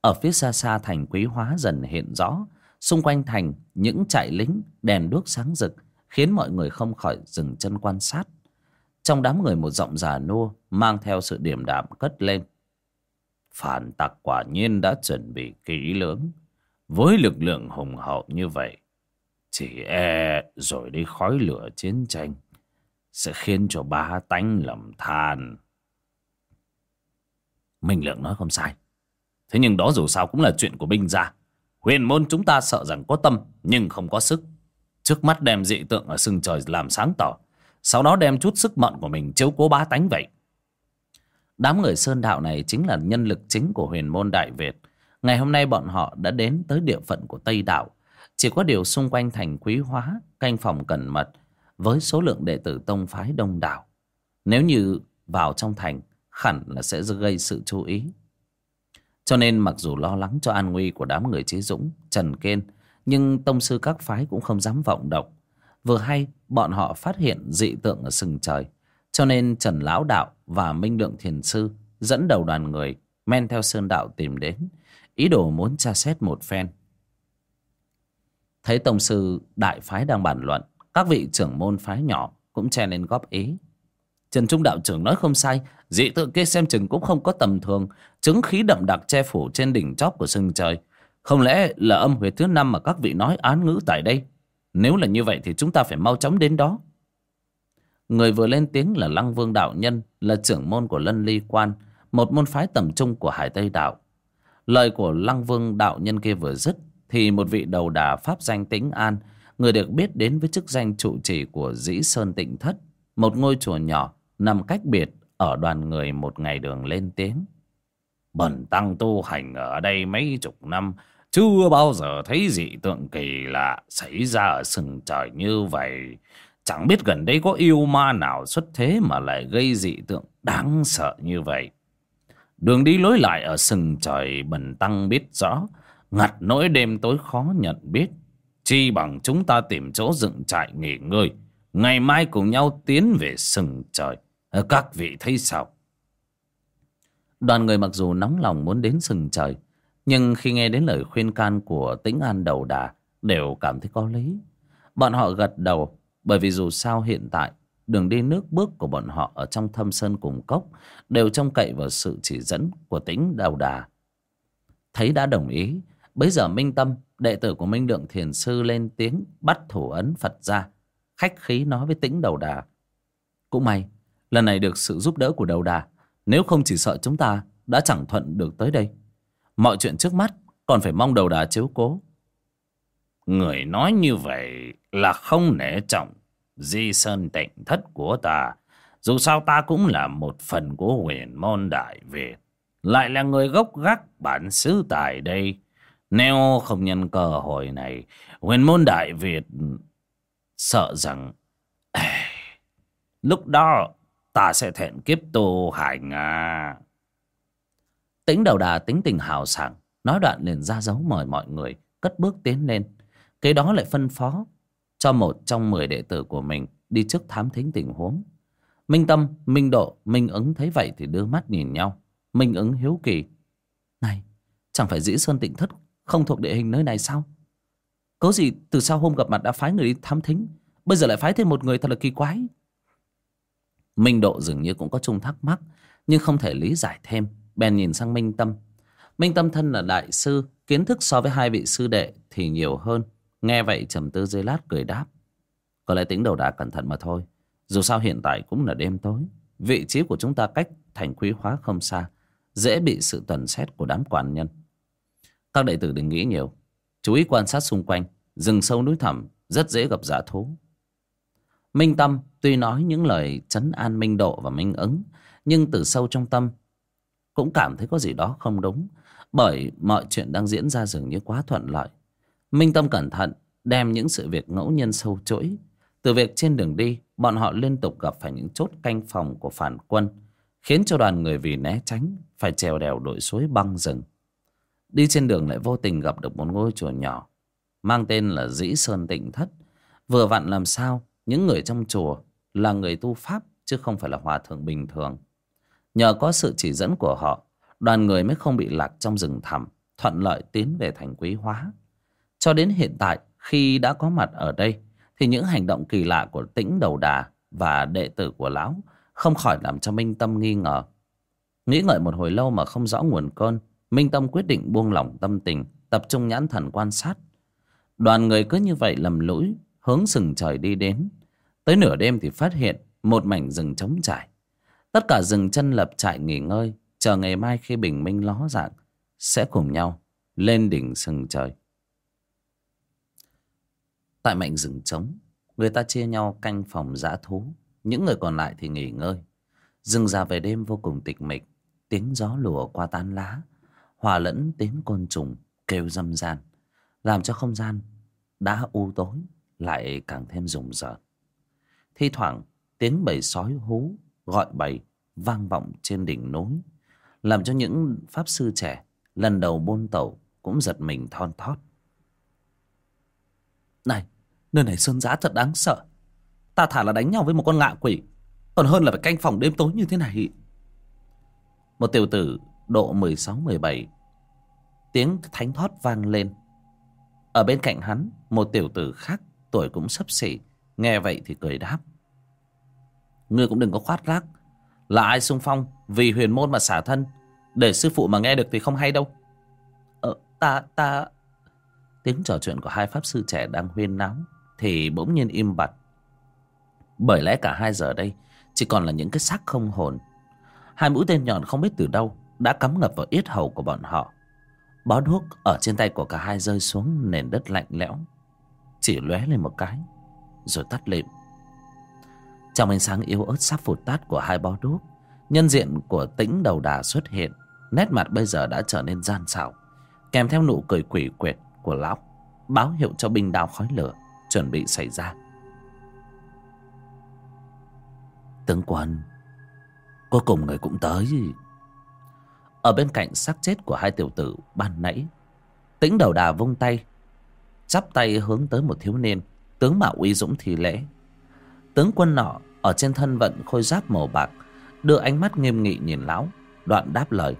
Ở phía xa xa thành quý hóa dần hiện rõ. Xung quanh thành, những trại lính, đèn đuốc sáng rực, khiến mọi người không khỏi dừng chân quan sát. Trong đám người một giọng già nua, mang theo sự điềm đạm cất lên. Phản tặc quả nhiên đã chuẩn bị kỹ lưỡng. Với lực lượng hùng hậu như vậy, chỉ e rồi đi khói lửa chiến tranh sẽ khiến cho ba tánh lầm than minh lượng nói không sai. Thế nhưng đó dù sao cũng là chuyện của binh gia. Huyền môn chúng ta sợ rằng có tâm, nhưng không có sức. Trước mắt đem dị tượng ở sừng trời làm sáng tỏ, sau đó đem chút sức mận của mình chiếu cố bá tánh vậy. Đám người sơn đạo này chính là nhân lực chính của huyền môn đại việt. Ngày hôm nay bọn họ đã đến tới địa phận của tây đạo. Chỉ có điều xung quanh thành quý hóa, canh phòng cẩn mật, với số lượng đệ tử tông phái đông đảo. Nếu như vào trong thành hẳn là sẽ gây sự chú ý. Cho nên mặc dù lo lắng cho an nguy của đám người chế dũng, trần kên nhưng tông sư các phái cũng không dám vọng động. Vừa hay, bọn họ phát hiện dị tượng ở sừng trời, cho nên trần lão đạo và minh lượng thiền sư dẫn đầu đoàn người men theo sơn đạo tìm đến, ý đồ muốn tra xét một phen. Thấy tông sư đại phái đang bàn luận, các vị trưởng môn phái nhỏ cũng chen lên góp ý trần trung đạo trưởng nói không sai, dị tượng kia xem chừng cũng không có tầm thường, chứng khí đậm đặc che phủ trên đỉnh chóp của sừng trời không lẽ là âm huyệt thứ năm mà các vị nói án ngữ tại đây? Nếu là như vậy thì chúng ta phải mau chóng đến đó. Người vừa lên tiếng là lăng vương đạo nhân, là trưởng môn của lân ly quan, một môn phái tầm trung của hải tây đạo. Lời của lăng vương đạo nhân kia vừa dứt, thì một vị đầu đà pháp danh tĩnh an, người được biết đến với chức danh trụ trì của dĩ sơn tịnh thất, một ngôi chùa nhỏ nằm cách biệt ở đoàn người một ngày đường lên tiếng. Bần tăng tu hành ở đây mấy chục năm, chưa bao giờ thấy dị tượng kỳ lạ xảy ra ở sừng trời như vậy. Chẳng biết gần đây có yêu ma nào xuất thế mà lại gây dị tượng đáng sợ như vậy. Đường đi lối lại ở sừng trời, bần tăng biết rõ, ngặt nỗi đêm tối khó nhận biết. Chi bằng chúng ta tìm chỗ dựng trại nghỉ ngơi, ngày mai cùng nhau tiến về sừng trời. Ờ, các vị thấy sao? Đoàn người mặc dù nóng lòng muốn đến sừng trời, nhưng khi nghe đến lời khuyên can của tĩnh an đầu đà, đều cảm thấy có lý. Bọn họ gật đầu, bởi vì dù sao hiện tại, đường đi nước bước của bọn họ ở trong thâm sơn cùng cốc đều trông cậy vào sự chỉ dẫn của tĩnh đầu đà. Thấy đã đồng ý, bấy giờ minh tâm, đệ tử của minh lượng thiền sư lên tiếng bắt thủ ấn phật ra. Khách khí nói với tĩnh đầu đà, cũng may lần này được sự giúp đỡ của đầu đà. Nếu không chỉ sợ chúng ta đã chẳng thuận được tới đây. Mọi chuyện trước mắt còn phải mong đầu đà chiếu cố. Người nói như vậy là không nể trọng di sơn tịnh thất của ta. Dù sao ta cũng là một phần của huyền môn đại việt. Lại là người gốc gác bản xứ tại đây. Nếu không nhân cơ hội này, huyền môn đại việt sợ rằng, lúc đó ta sẽ thẹn kiếp tu hành à tính đầu đà tính tình hào sảng nói đoạn liền ra dấu mời mọi người cất bước tiến lên kế đó lại phân phó cho một trong mười đệ tử của mình đi trước thám thính tình huống Minh Tâm, Minh Độ, Minh ứng thấy vậy thì đưa mắt nhìn nhau. Minh ứng hiếu kỳ. Này, chẳng phải dĩ sơn tịnh thất không thuộc địa hình nơi này sao? Có gì từ sau hôm gặp mặt đã phái người đi thám thính Bây giờ lại phái thêm một người thật là kỳ quái Minh Độ dường như cũng có chung thắc mắc, Nhưng không thể lý giải thêm. Bèn nhìn sang Minh Tâm. Minh Tâm thân là đại sư, Kiến thức so với hai vị sư đệ thì nhiều hơn. Nghe vậy trầm tư dây lát cười đáp. Có lẽ tính đầu đã cẩn thận mà thôi. Dù sao hiện tại cũng là đêm tối. Vị trí của chúng ta cách thành quý hóa không xa. Dễ bị sự tuần xét của đám quản nhân. Các đệ tử đừng nghĩ nhiều. Chú ý quan sát xung quanh. Rừng sâu núi thẳm, Rất dễ gặp giả thú. Minh Tâm tuy nói những lời chấn an Minh Độ và Minh Ứng, Nhưng từ sâu trong tâm, Cũng cảm thấy có gì đó không đúng, Bởi mọi chuyện đang diễn ra dường như quá thuận lợi. Minh Tâm cẩn thận Đem những sự việc ngẫu nhiên sâu chuỗi. Từ việc trên đường đi, Bọn họ liên tục gặp phải những chốt canh phòng của phản quân, Khiến cho đoàn người vì né tránh Phải trèo đèo đội suối băng rừng. Đi trên đường lại vô tình gặp được một ngôi chùa nhỏ, Mang tên là Dĩ Sơn Tịnh Thất. Vừa vặn làm sao, Những người trong chùa là người tu Pháp Chứ không phải là hòa thượng bình thường. Nhờ có sự chỉ dẫn của họ, Đoàn người mới không bị lạc trong rừng thẳm, Thuận lợi tiến về thành quý hóa. Cho đến hiện tại, Khi đã có mặt ở đây, Thì những hành động kỳ lạ của tĩnh đầu đà Và đệ tử của lão Không khỏi làm cho Minh Tâm nghi ngờ. Nghĩ ngợi một hồi lâu mà không rõ nguồn cơn, Minh Tâm quyết định buông lỏng tâm tình, Tập trung nhãn thần quan sát. Đoàn người cứ như vậy lầm lũi, Hướng sừng trời đi đến. Tới nửa đêm thì phát hiện Một mảnh rừng trống trải. Tất cả rừng chân lập trại nghỉ ngơi, Chờ ngày mai khi bình minh ló dạng, Sẽ cùng nhau lên đỉnh sừng trời. Tại mảnh rừng trống, Người ta chia nhau canh phòng dã thú, Những người còn lại thì nghỉ ngơi. Rừng già về đêm vô cùng tịch mịch, Tiếng gió lùa qua tán lá, hòa lẫn tiếng côn trùng kêu râm ran, làm cho không gian đã u tối, lại càng thêm rùng rợn thi thoảng tiếng bầy sói hú gọi bầy vang vọng trên đỉnh núi làm cho những pháp sư trẻ lần đầu bôn tẩu cũng giật mình thon thót này nơi này sơn giã thật đáng sợ ta thả là đánh nhau với một con ngạ quỷ còn hơn là phải canh phòng đêm tối như thế này một tiểu tử độ 16-17. Tiếng thánh thoát vang lên. Ở bên cạnh hắn, một tiểu tử khác, tuổi cũng sấp xỉ. Nghe vậy thì cười đáp. Ngươi cũng đừng có khoát rác. Là ai xung phong vì huyền môn mà xả thân. Để sư phụ mà nghe được thì không hay đâu. Ờ, ta, ta... Tiếng trò chuyện của hai pháp sư trẻ đang huyên náo thì bỗng nhiên im bặt. Bởi lẽ cả hai giờ đây chỉ còn là những cái xác không hồn. Hai mũi tên nhọn không biết từ đâu đã cắm ngập vào yết hầu của bọn họ. Bó đuốc ở trên tay của cả hai rơi xuống nền đất lạnh lẽo. Chỉ lóe lên một cái, rồi tắt lịm. Trong ánh sáng yếu ớt sắp phụt tắt của hai bó đuốc, nhân diện của tĩnh đầu đà xuất hiện. Nét mặt bây giờ đã trở nên gian xảo, kèm theo nụ cười quỷ quyệt của lão, báo hiệu cho binh đao khói lửa chuẩn bị xảy ra. Tướng quân, cuối cùng người cũng tới ở bên cạnh xác chết của hai tiểu tử ban nãy Tĩnh đầu đà vung tay Chắp tay hướng tới một thiếu niên Tướng mạo uy dũng thì lễ. Tướng quân nọ Ở trên thân vận khôi giáp màu bạc Đưa ánh mắt nghiêm nghị nhìn lão Đoạn đáp lời.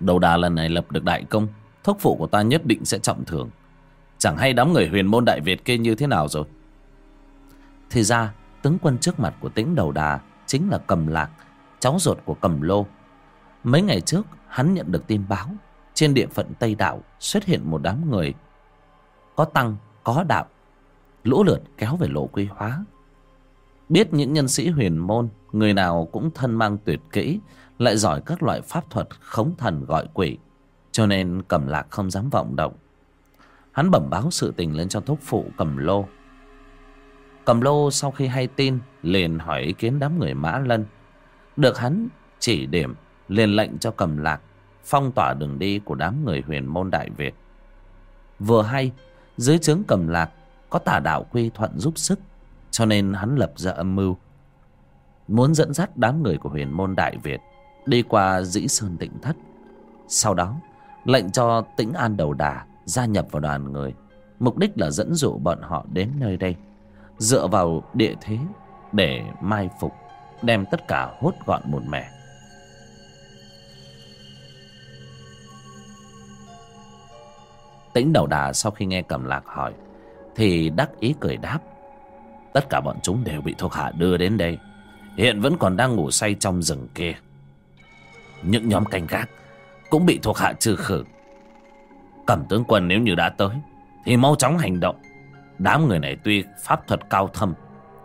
Đầu đà lần này lập được đại công Thúc phụ của ta nhất định sẽ trọng thưởng. Chẳng hay đám người huyền môn đại Việt kia như thế nào rồi? Thì ra tướng quân trước mặt của tĩnh đầu đà Chính là cầm lạc Cháu ruột của cầm lô. Mấy ngày trước hắn nhận được tin báo Trên địa phận Tây Đạo xuất hiện một đám người Có tăng, có đạo, Lũ lượt kéo về lộ quy hóa. Biết những nhân sĩ huyền môn, Người nào cũng thân mang tuyệt kỹ, Lại giỏi các loại pháp thuật khống thần gọi quỷ, Cho nên cẩm lạc không dám vọng động. Hắn bẩm báo sự tình lên cho thúc phụ cẩm lô. Cẩm lô sau khi hay tin, liền hỏi ý kiến đám người mã lân. Được hắn chỉ điểm, liền lệnh cho cẩm lạc phong tỏa đường đi của đám người huyền môn đại việt. Vừa hay dưới trướng cầm lạc, có tà đạo quy thuận giúp sức, cho nên hắn lập ra âm mưu. Muốn dẫn dắt đám người của huyền môn đại việt đi qua dĩ sơn tịnh thất. Sau đó, lệnh cho tĩnh an đầu đà gia nhập vào đoàn người. Mục đích là dẫn dụ bọn họ đến nơi đây, dựa vào địa thế để mai phục, đem tất cả hốt gọn một mẻ. Tĩnh đầu đà sau khi nghe cầm lạc hỏi, thì đắc ý cười đáp, tất cả bọn chúng đều bị thuộc hạ đưa đến đây, hiện vẫn còn đang ngủ say trong rừng kia. Những nhóm canh gác cũng bị thuộc hạ trừ khử. Cẩm tướng quân nếu như đã tới, thì mau chóng hành động. Đám người này tuy pháp thuật cao thâm,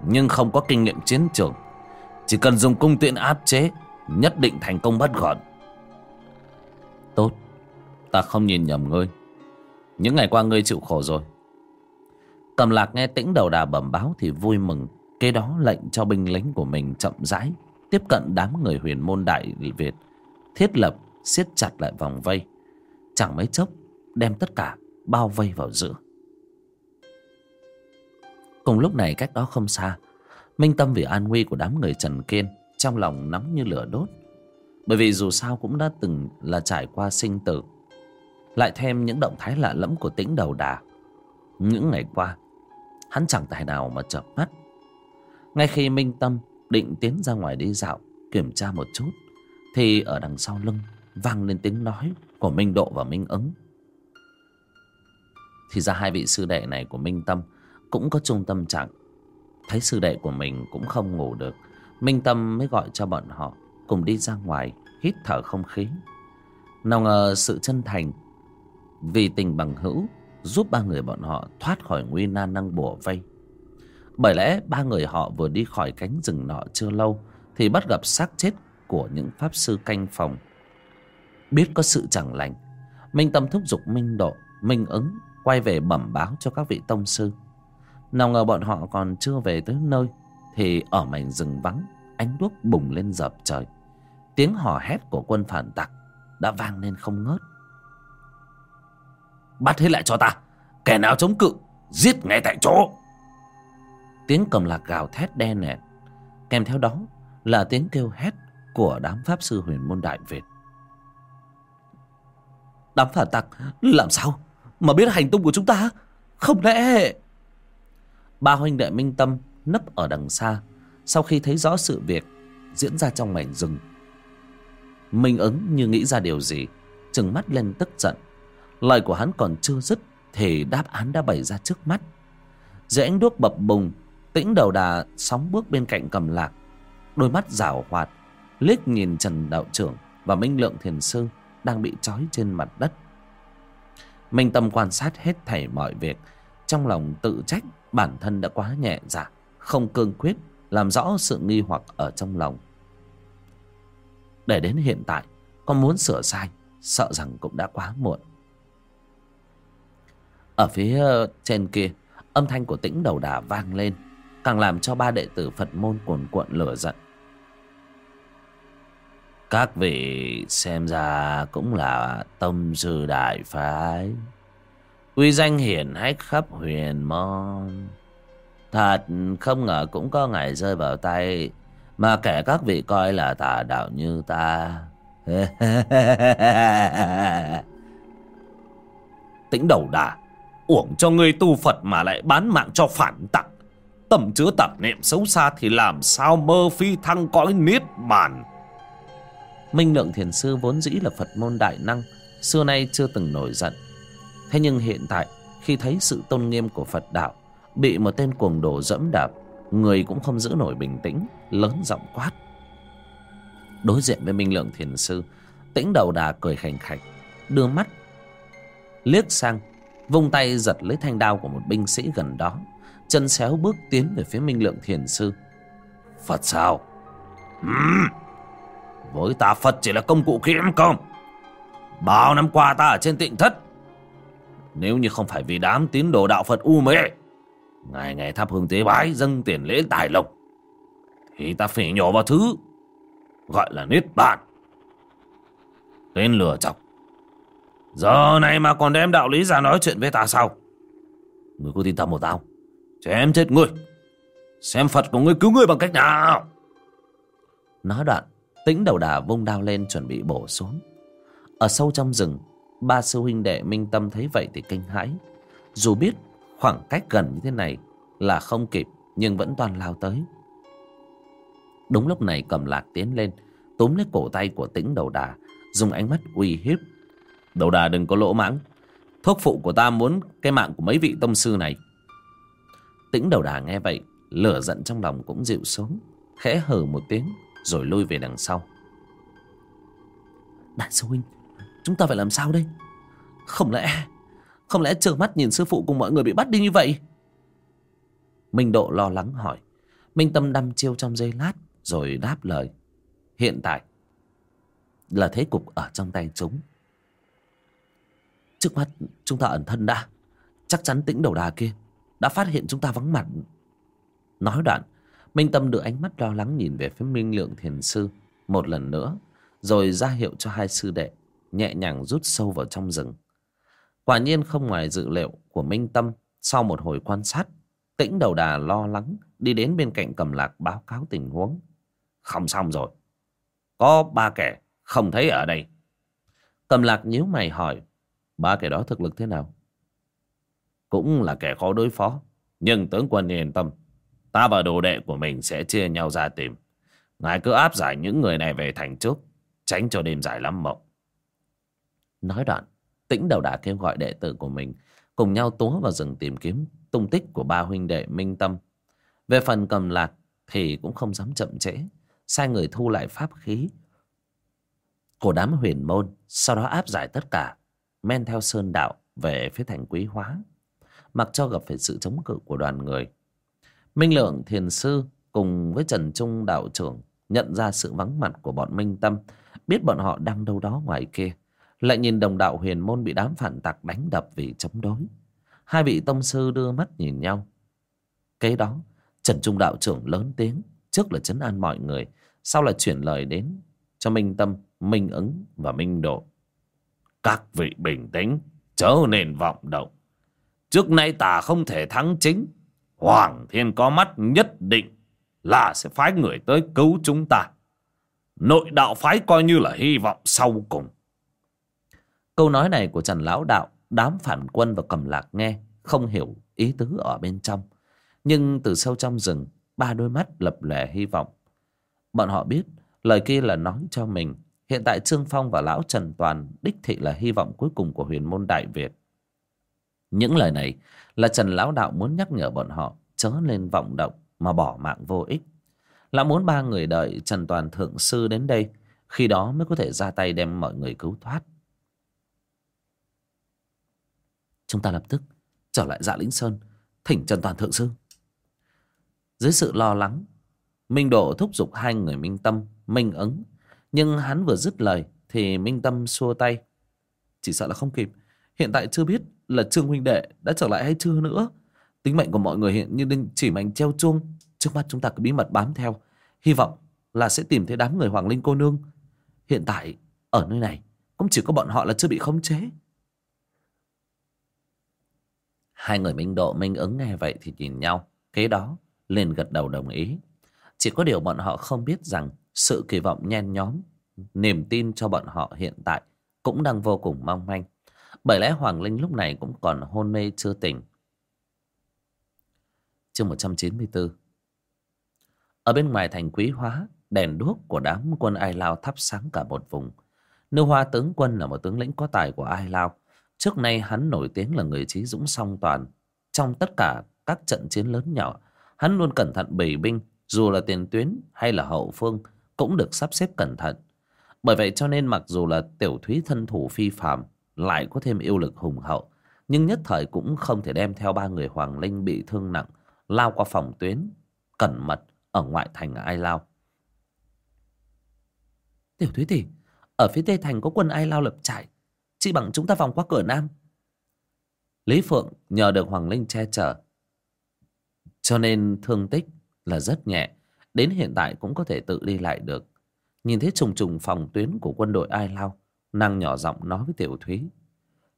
nhưng không có kinh nghiệm chiến trường. Chỉ cần dùng cung tiện áp chế, nhất định thành công bất gọn. Tốt, ta không nhìn nhầm ngươi những ngày qua ngươi chịu khổ rồi. Cầm lạc nghe tĩnh đầu đà bẩm báo thì vui mừng. Kế đó lệnh cho binh lính của mình chậm rãi tiếp cận đám người huyền môn đại việt, thiết lập, siết chặt lại vòng vây. Chẳng mấy chốc, đem tất cả bao vây vào giữa. Cùng lúc này cách đó không xa, minh tâm vì an nguy của đám người trần kiên trong lòng nóng như lửa đốt. Bởi vì dù sao cũng đã từng là trải qua sinh tử lại thêm những động thái lạ lẫm của tĩnh đầu đà. Những ngày qua, hắn chẳng tài nào mà chợp mắt. Ngay khi minh tâm định tiến ra ngoài đi dạo, kiểm tra một chút, thì ở đằng sau lưng vang lên tiếng nói của minh độ và minh ứng. Thì ra hai vị sư đệ này của minh tâm cũng có chung tâm trạng. Thấy sư đệ của mình cũng không ngủ được, minh tâm mới gọi cho bọn họ cùng đi ra ngoài, hít thở không khí. Nào ngờ sự chân thành vì tình bằng hữu, giúp ba người bọn họ thoát khỏi nguy nan năng bổ vây. Bởi lẽ ba người họ vừa đi khỏi cánh rừng nọ chưa lâu thì bắt gặp xác chết của những pháp sư canh phòng. Biết có sự chẳng lành, minh tâm thúc giục minh độ, minh ứng quay về bẩm báo cho các vị tông sư. Nào ngờ bọn họ còn chưa về tới nơi thì ở mảnh rừng vắng, ánh đuốc bùng lên dập trời. Tiếng hò hét của quân phản tặc đã vang lên không ngớt bắt hết lại cho ta. Kẻ nào chống cự giết ngay tại chỗ. Tiếng cầm lạc gào thét đen nẹt. Kèm theo đó là tiếng kêu hét của đám pháp sư huyền môn đại việt. Đám phản tặc làm sao mà biết hành tung của chúng ta? Không lẽ ba huynh đệ minh tâm nấp ở đằng xa sau khi thấy rõ sự việc diễn ra trong mảnh rừng. Minh ứng như nghĩ ra điều gì trừng mắt lên tức giận lời của hắn còn chưa dứt thì đáp án đã bày ra trước mắt. Dưới ánh đuốc bập bùng, tĩnh đầu đà sóng bước bên cạnh cầm lạc. Đôi mắt rảo hoạt, liếc nhìn trần đạo trưởng và minh lượng thiền sư đang bị trói trên mặt đất. Minh tâm quan sát hết thảy mọi việc, trong lòng tự trách bản thân đã quá nhẹ dạ không cương quyết, làm rõ sự nghi hoặc ở trong lòng. Để đến hiện tại con muốn sửa sai, sợ rằng cũng đã quá muộn ở phía ờ, trên kia, âm thanh của tĩnh đầu đà vang lên, càng làm cho ba đệ tử phật môn cuồn cuộn lửa giận. Các vị xem ra cũng là tông sư đại phái. Uy danh hiển hách khắp huyền môn. Thật không ngờ cũng có ngày rơi vào tay, mà kẻ các vị coi là tà đạo như ta. Tĩnh đầu đà uổng cho ngươi tu phật mà lại bán mạng cho phản tặc. Tầm chứa tạp niệm xấu xa thì làm sao mơ phi thăng cõi niết bàn? Minh lượng thiền sư vốn dĩ là phật môn đại năng, xưa nay chưa từng nổi giận. Thế nhưng hiện tại, khi thấy sự tôn nghiêm của phật đạo, bị một tên cuồng đồ dẫm đạp, người cũng không giữ nổi bình tĩnh, lớn giọng quát. Đối diện với minh lượng thiền sư, tĩnh đầu đà cười khành khạch, đưa mắt liếc sang vung tay giật lấy thanh đao của một binh sĩ gần đó. Chân xéo bước tiến về phía minh lượng thiền sư. Phật sao? Uhm. với ta phật chỉ là công cụ kiếm công bao năm qua ta ở trên tịnh thất. Nếu như không phải vì đám tín đồ đạo phật u mê, ngày ngày thắp hương tế bái, dâng tiền lễ tài lộc, thì ta phải nhổ vào thứ gọi là niết bàn. Tên lừa chọc giờ này mà còn đem đạo lý ra nói chuyện với ta sao? Người có tin tâm một tao chém chết ngươi. Xem phật của ngươi cứu ngươi bằng cách nào? Nói đoạn, tĩnh đầu đà vung đao lên chuẩn bị bổ xuống. Ở sâu trong rừng, ba sư huynh đệ minh tâm thấy vậy thì kinh hãi. Dù biết khoảng cách gần như thế này là không kịp, nhưng vẫn toàn lao tới. Đúng lúc này cầm lạc tiến lên, Túm lấy cổ tay của tĩnh đầu đà, Dùng ánh mắt uy hiếp Đầu đà đừng có lỗ mãng. Thuốc phụ của ta muốn cái mạng của mấy vị tông sư này. Tĩnh đầu đà nghe vậy Lửa giận trong lòng cũng dịu xuống Khẽ hừ một tiếng Rồi lui về đằng sau. Đại sư huynh Chúng ta phải làm sao đây? Không lẽ Không lẽ trợn mắt nhìn sư phụ cùng mọi người bị bắt đi như vậy? Minh Độ lo lắng hỏi. Minh Tâm đăm chiêu trong giây lát Rồi đáp lời. Hiện tại Là thế cục ở trong tay chúng Trước mắt chúng ta ẩn thân đã. Chắc chắn tĩnh đầu đà kia Đã phát hiện chúng ta vắng mặt. Nói đoạn, Minh Tâm đưa ánh mắt lo lắng nhìn về phía Minh Lượng Thiền Sư Một lần nữa, Rồi ra hiệu cho hai sư đệ Nhẹ nhàng rút sâu vào trong rừng. Quả nhiên không ngoài dự liệu của Minh Tâm, Sau một hồi quan sát, Tĩnh đầu đà lo lắng Đi đến bên cạnh cầm lạc báo cáo tình huống. Không xong rồi. Có ba kẻ không thấy ở đây. Cầm lạc nhíu mày hỏi Ba kẻ đó thực lực thế nào? Cũng là kẻ khó đối phó. Nhưng tướng quân yên tâm. Ta và đồ đệ của mình sẽ chia nhau ra tìm. Ngài cứ áp giải những người này về thành trước, Tránh cho đêm dài lắm mộng. Nói đoạn, Tĩnh đầu đà kêu gọi đệ tử của mình Cùng nhau túa vào rừng tìm kiếm Tung tích của ba huynh đệ Minh Tâm. Về phần cầm lạc Thì cũng không dám chậm trễ, Sai người thu lại pháp khí Của đám huyền môn, Sau đó áp giải tất cả. Men theo sơn đạo Về phía thành quý hóa Mặc cho gặp phải sự chống cự của đoàn người Minh Lượng Thiền Sư cùng với Trần Trung đạo trưởng nhận ra sự vắng mặt của bọn Minh Tâm, biết bọn họ đang đâu đó ngoài kia. Lại nhìn đồng đạo huyền môn bị đám phản tặc đánh đập vì chống đối. Hai vị tông sư đưa mắt nhìn nhau. Kế đó, Trần Trung đạo trưởng lớn tiếng, trước là chấn an mọi người, sau là chuyển lời đến cho Minh Tâm, Minh Ứng và Minh Độ. Các vị bình tĩnh, chớ nên vọng động. Trước nay ta không thể thắng chính, Hoàng Thiên có mắt nhất định là sẽ phái người tới cứu chúng ta. Nội đạo phái coi như là hy vọng sau cùng. Câu nói này của Trần Lão Đạo, đám phản quân và cầm lạc nghe, không hiểu ý tứ ở bên trong. Nhưng từ sâu trong rừng, ba đôi mắt lập lẻ hy vọng. Bọn họ biết, lời kia là nói cho mình. Hiện tại Trương Phong và Lão Trần Toàn đích thị là hy vọng cuối cùng của huyền môn Đại Việt. Những lời này là Trần Lão Đạo muốn nhắc nhở bọn họ chớ lên vọng động mà bỏ mạng vô ích. Lão muốn ba người đợi Trần Toàn Thượng Sư đến đây, khi đó mới có thể ra tay đem mọi người cứu thoát. Chúng ta lập tức trở lại dạ lĩnh Sơn, thỉnh Trần Toàn Thượng Sư. Dưới sự lo lắng, Minh Độ thúc giục hai người Minh Tâm, Minh Ứng. Nhưng hắn vừa dứt lời thì Minh Tâm xua tay. Chỉ sợ là không kịp. Hiện tại chưa biết là Trương Huynh Đệ đã trở lại hay chưa nữa. Tính mệnh của mọi người hiện như đinh chỉ mảnh treo chuông. Trước mắt chúng ta cứ bí mật bám theo. Hy vọng là sẽ tìm thấy đám người Hoàng Linh cô nương. Hiện tại, ở nơi này, cũng chỉ có bọn họ là chưa bị khống chế. Hai người Minh Độ, Minh ứng nghe vậy thì nhìn nhau. Kế đó, liền gật đầu đồng ý. Chỉ có điều bọn họ không biết rằng sự kỳ vọng nhen nhóm, niềm tin cho bọn họ hiện tại cũng đang vô cùng mong manh. Bởi lẽ Hoàng Linh lúc này cũng còn hôn mê chưa tỉnh. Chương 194 Ở bên ngoài thành quý hóa, đèn đuốc của đám quân Ai Lao thắp sáng cả một vùng. Nữ hoa tướng quân là một tướng lĩnh có tài của Ai Lao. Trước nay hắn nổi tiếng là người trí dũng song toàn. Trong tất cả các trận chiến lớn nhỏ, hắn luôn cẩn thận bày binh, dù là tiền tuyến hay là hậu phương, cũng được sắp xếp cẩn thận. Bởi vậy cho nên mặc dù là tiểu thúy thân thủ phi phàm, lại có thêm yêu lực hùng hậu, nhưng nhất thời cũng không thể đem theo ba người hoàng linh bị thương nặng lao qua phòng tuyến cẩn mật ở ngoại thành ai lao. Tiểu thúy tỷ ở phía tây thành có quân ai lao lập trại chỉ bằng chúng ta vòng qua cửa nam. Lý phượng nhờ được hoàng linh che chở. Cho nên thương tích là rất nhẹ đến hiện tại cũng có thể tự đi lại được. Nhìn thấy trùng trùng phòng tuyến của quân đội ai lao, nàng nhỏ giọng nói với tiểu thúy.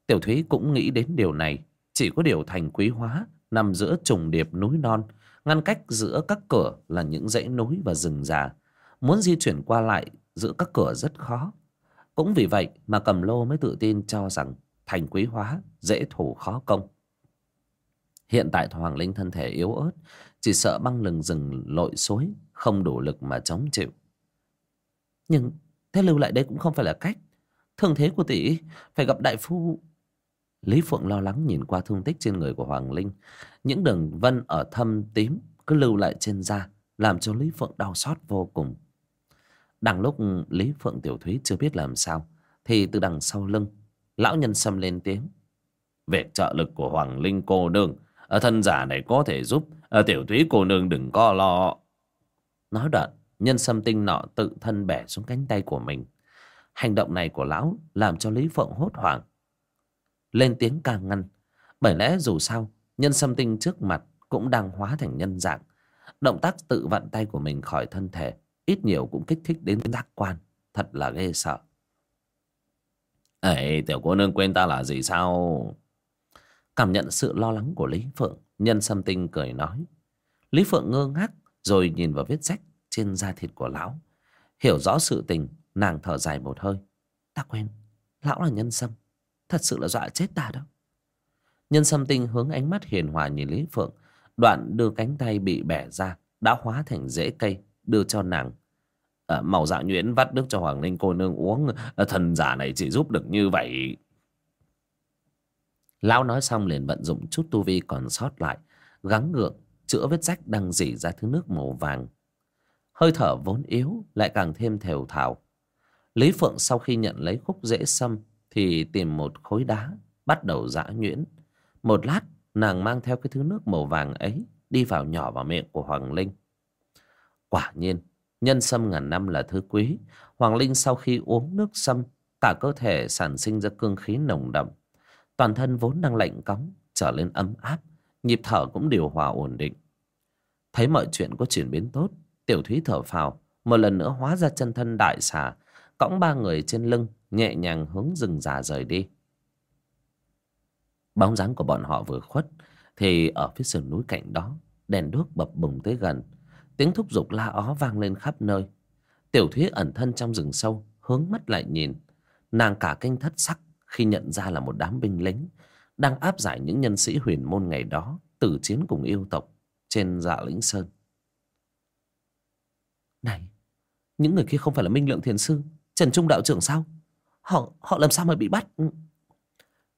Tiểu thúy cũng nghĩ đến điều này. Chỉ có điều thành quý hóa, nằm giữa trùng điệp núi non, ngăn cách giữa các cửa là những dãy núi và rừng già. Muốn di chuyển qua lại giữa các cửa rất khó. Cũng vì vậy mà cầm lô mới tự tin cho rằng thành quý hóa dễ thủ khó công. Hiện tại hoàng linh thân thể yếu ớt, chỉ sợ băng lừng rừng lội suối không đủ lực mà chống chịu. Nhưng thế lưu lại đây cũng không phải là cách. Thương thế của tỷ phải gặp đại phu. Lý phượng lo lắng nhìn qua thương tích trên người của hoàng linh. Những đường vân ở thâm tím cứ lưu lại trên da, làm cho lý phượng đau xót vô cùng. Đằng lúc lý phượng tiểu thúy chưa biết làm sao, thì từ đằng sau lưng, lão nhân xâm lên tiếng. Việc trợ lực của hoàng linh cô nương, ở thân giả này có thể giúp, ở tiểu thúy cô nương đừng có lo nói đoạn nhân sâm tinh nọ tự thân bẻ xuống cánh tay của mình. Hành động này của lão làm cho lý phượng hốt hoảng. Lên tiếng càng ngăn. Bởi lẽ dù sao nhân sâm tinh trước mặt cũng đang hóa thành nhân dạng. Động tác tự vặn tay của mình khỏi thân thể ít nhiều cũng kích thích đến giác quan. Thật là ghê sợ. Ấy tiểu cô nương quên ta là gì sao? Cảm nhận sự lo lắng của lý phượng nhân sâm tinh cười nói. Lý phượng ngơ ngác rồi nhìn vào vết rách trên da thịt của lão. Hiểu rõ sự tình nàng thở dài một hơi. Ta quên lão là nhân sâm. Thật sự là dọa chết ta đó. Nhân sâm tinh hướng ánh mắt hiền hòa nhìn lý phượng. Đoạn đưa cánh tay bị bẻ ra đã hóa thành rễ cây đưa cho nàng. À, màu dạ nhuyễn vắt nước cho hoàng linh cô nương uống. À, thần giả này chỉ giúp được như vậy. Lão nói xong liền vận dụng chút tu vi còn sót lại gắng gượng chữa vết rách đang dỉ ra thứ nước màu vàng. Hơi thở vốn yếu lại càng thêm thều thào. Lý phượng sau khi nhận lấy khúc rễ sâm thì tìm một khối đá, bắt đầu giã nhuyễn. Một lát, nàng mang theo cái thứ nước màu vàng ấy đi vào nhỏ vào miệng của hoàng linh. Quả nhiên, nhân sâm ngàn năm là thứ quý. Hoàng linh sau khi uống nước sâm, cả cơ thể sản sinh ra cương khí nồng đậm. Toàn thân vốn đang lạnh cóng, trở lên ấm áp nhịp thở cũng điều hòa ổn định. Thấy mọi chuyện có chuyển biến tốt, tiểu thúy thở phào, một lần nữa hóa ra chân thân đại xà, cõng ba người trên lưng, nhẹ nhàng hướng rừng già rời đi. Bóng dáng của bọn họ vừa khuất, thì ở phía sườn núi cạnh đó, đèn đuốc bập bùng tới gần. Tiếng thúc giục la ó vang lên khắp nơi. Tiểu thúy ẩn thân trong rừng sâu, hướng mắt lại nhìn. Nàng cả kinh thất sắc khi nhận ra là một đám binh lính đang áp giải những nhân sĩ huyền môn ngày đó tử chiến cùng yêu tộc trên dạ lĩnh sơn. Này, những người kia không phải là minh lượng thiền sư, trần trung đạo trưởng sao? Họ họ làm sao mà bị bắt? Ừ.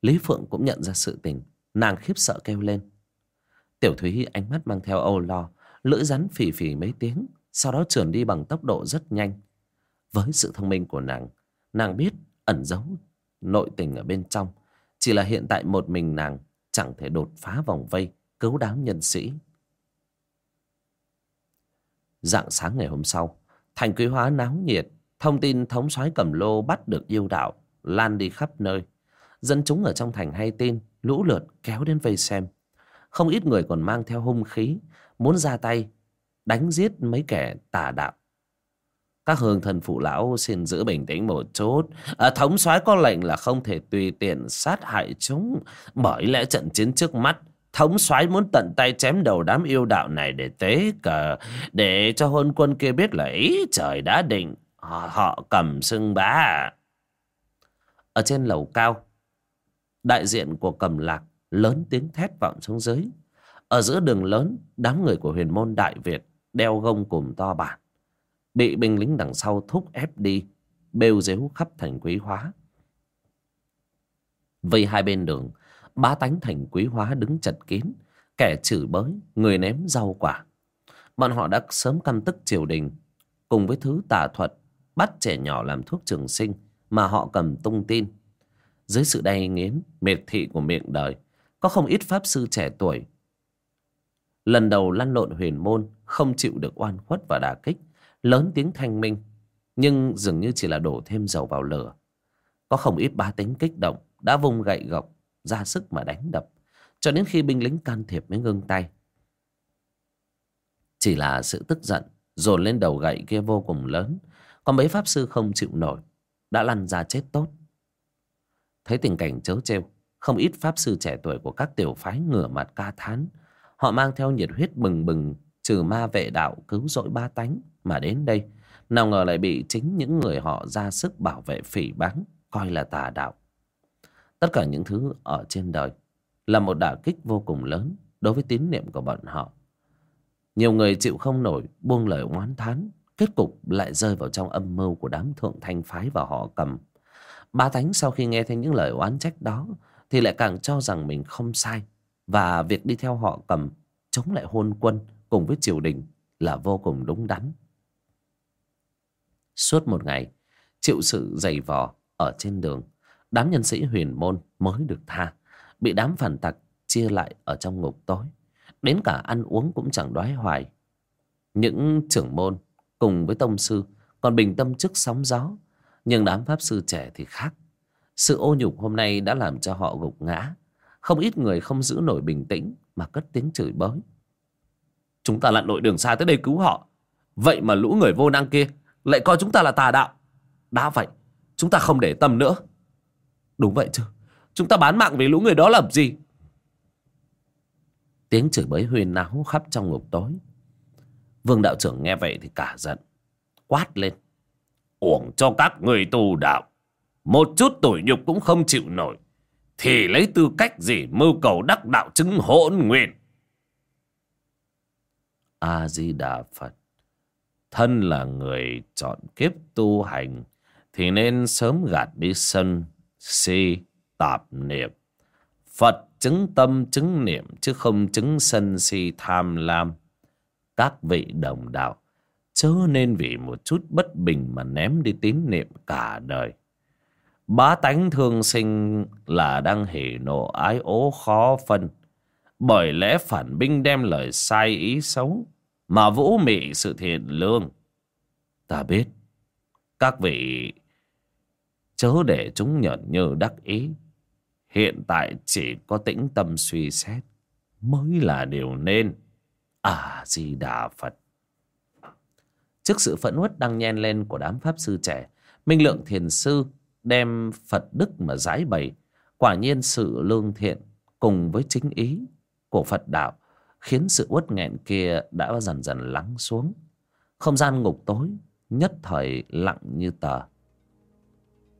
Lý phượng cũng nhận ra sự tình, nàng khiếp sợ kêu lên. Tiểu thúy ánh mắt mang theo âu lo, lưỡi rắn phì phì mấy tiếng, sau đó trườn đi bằng tốc độ rất nhanh. Với sự thông minh của nàng nàng biết ẩn giấu nội tình ở bên trong chỉ là hiện tại một mình nàng chẳng thể đột phá vòng vây cứu đám nhân sĩ Dạng sáng ngày hôm sau, thành quý hóa náo nhiệt, thông tin thống soái cầm lô bắt được yêu đạo, lan đi khắp nơi. Dân chúng ở trong thành hay tin, lũ lượt kéo đến vây xem. Không ít người còn mang theo hung khí, muốn ra tay, đánh giết mấy kẻ tà đạo. Các hương thần phụ lão xin giữ bình tĩnh một chút. À, thống soái có lệnh là không thể tùy tiện sát hại chúng. Bởi lẽ trận chiến trước mắt thống soái muốn tận tay chém đầu đám yêu đạo này để tế cờ để cho hôn quân kia biết là ý trời đã định họ, họ cầm sưng bá ở trên lầu cao đại diện của cầm lạc lớn tiếng thét vọng xuống dưới ở giữa đường lớn đám người của huyền môn đại việt đeo gông cùng to bản bị binh lính đằng sau thúc ép đi, bêu dếu khắp thành quý hóa. Vây hai bên đường, bá tánh thành quý hóa đứng chật kín, kẻ chửi bới, người ném rau quả. Bọn họ đã sớm căm tức triều đình, cùng với thứ tà thuật, bắt trẻ nhỏ làm thuốc trường sinh mà họ cầm tung tin. Dưới sự đay nghiến mệt thị của miệng đời, có không ít pháp sư trẻ tuổi. Lần đầu lăn lộn huyền môn, không chịu được oan khuất và đà kích lớn tiếng thanh minh, nhưng dường như chỉ là đổ thêm dầu vào lửa. Có không ít bá tính kích động đã vung gậy gộc, ra sức mà đánh đập, cho đến khi binh lính can thiệp mới ngưng tay. Chỉ là sự tức giận, dồn lên đầu gậy kia vô cùng lớn còn mấy pháp sư không chịu nổi, đã lăn ra chết tốt. Thấy tình cảnh chớ trêu, không ít pháp sư trẻ tuổi của các tiểu phái ngửa mặt ca thán. Họ mang theo nhiệt huyết bừng bừng, trừ ma vệ đạo cứu rỗi ba tánh mà đến đây, nào ngờ lại bị chính những người họ ra sức bảo vệ phỉ báng coi là tà đạo. Tất cả những thứ ở trên đời là một đả kích vô cùng lớn đối với tín niệm của bọn họ. Nhiều người chịu không nổi, buông lời oán thán, Kết cục lại rơi vào trong âm mưu của đám thượng thanh phái và họ cầm. Ba Thánh sau khi nghe thấy những lời oán trách đó Thì lại càng cho rằng mình không sai Và việc đi theo họ cầm, Chống lại hôn quân cùng với triều đình Là vô cùng đúng đắn. Suốt một ngày, Chịu sự dày vò ở trên đường. Đám nhân sĩ huyền môn mới được tha, Bị đám phản tặc chia lại ở trong ngục tối. Đến cả ăn uống cũng chẳng đoái hoài. Những trưởng môn cùng với tông sư Còn bình tâm trước sóng gió, Nhưng đám pháp sư trẻ thì khác. Sự ô nhục hôm nay đã làm cho họ gục ngã. Không ít người không giữ nổi bình tĩnh Mà cất tiếng chửi bới. Chúng ta lặn lội đường xa tới đây cứu họ. Vậy mà lũ người vô năng kia lại coi chúng ta là tà đạo. Đã vậy, chúng ta không để tâm nữa. Đúng vậy chứ. Chúng ta bán mạng vì lũ người đó làm gì? Tiếng chửi bới huyên náo khắp trong ngục tối. Vương đạo trưởng nghe vậy thì cả giận. Quát lên. Uổng cho các người tù đạo. Một chút tủi nhục cũng không chịu nổi. Thì lấy tư cách gì mưu cầu đắc đạo chứng hỗn nguyện A-di-đà Phật. Thân là người chọn kiếp tu hành, Thì nên sớm gạt đi sân, si, tạp niệm Phật chứng tâm chứng niệm chứ không chứng sân si tham lam. Các vị đồng đạo, chớ nên vì một chút bất bình mà ném đi tín niệm cả đời. Bá tánh thương sinh là đang hỉ nộ ái ố khó phân. Bởi lẽ phản binh đem lời sai ý xấu mà vũ mị sự thiện lương. Ta biết các vị chớ để chúng nhận nhơ đắc ý Hiện tại chỉ có tĩnh tâm suy xét mới là điều nên. À di đà Phật. Trước sự phẫn uất đang nhen lên của đám pháp sư trẻ, Minh Lượng Thiền Sư đem Phật Đức mà giải bày. Quả nhiên sự lương thiện cùng với chính ý của Phật đạo khiến sự uất nghẹn kia đã dần dần lắng xuống. Không gian ngục tối, nhất thời lặng như tờ.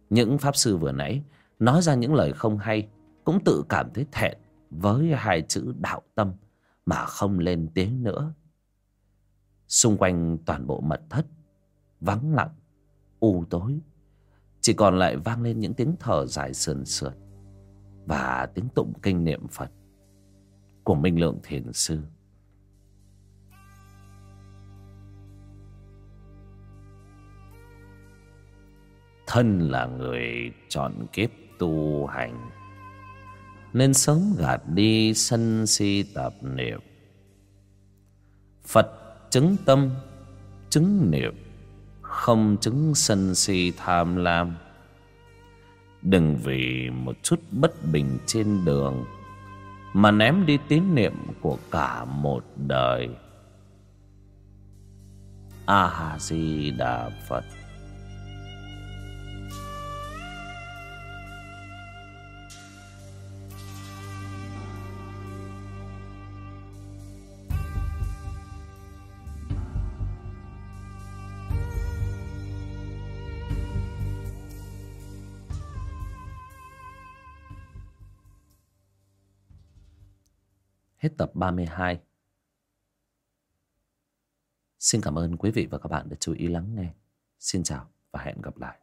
Những pháp sư vừa nãy nói ra những lời không hay, cũng tự cảm thấy thẹn với hai chữ đạo tâm mà không lên tiếng nữa xung quanh toàn bộ mật thất, vắng lặng, u tối, chỉ còn lại vang lên những tiếng thở dài sườn sượt và tiếng tụng kinh niệm phật của minh lượng thiền sư. Thân là người chọn kiếp tu hành, nên sớm gạt đi sân si tạp niệm. Phật chứng tâm, chứng niệm, không chứng sân si tham lam. Đừng vì một chút bất bình trên đường mà ném đi tín niệm của cả một đời. A di đà phật Hết tập 32. Xin cảm ơn quý vị và các bạn đã chú ý lắng nghe. Xin chào và hẹn gặp lại.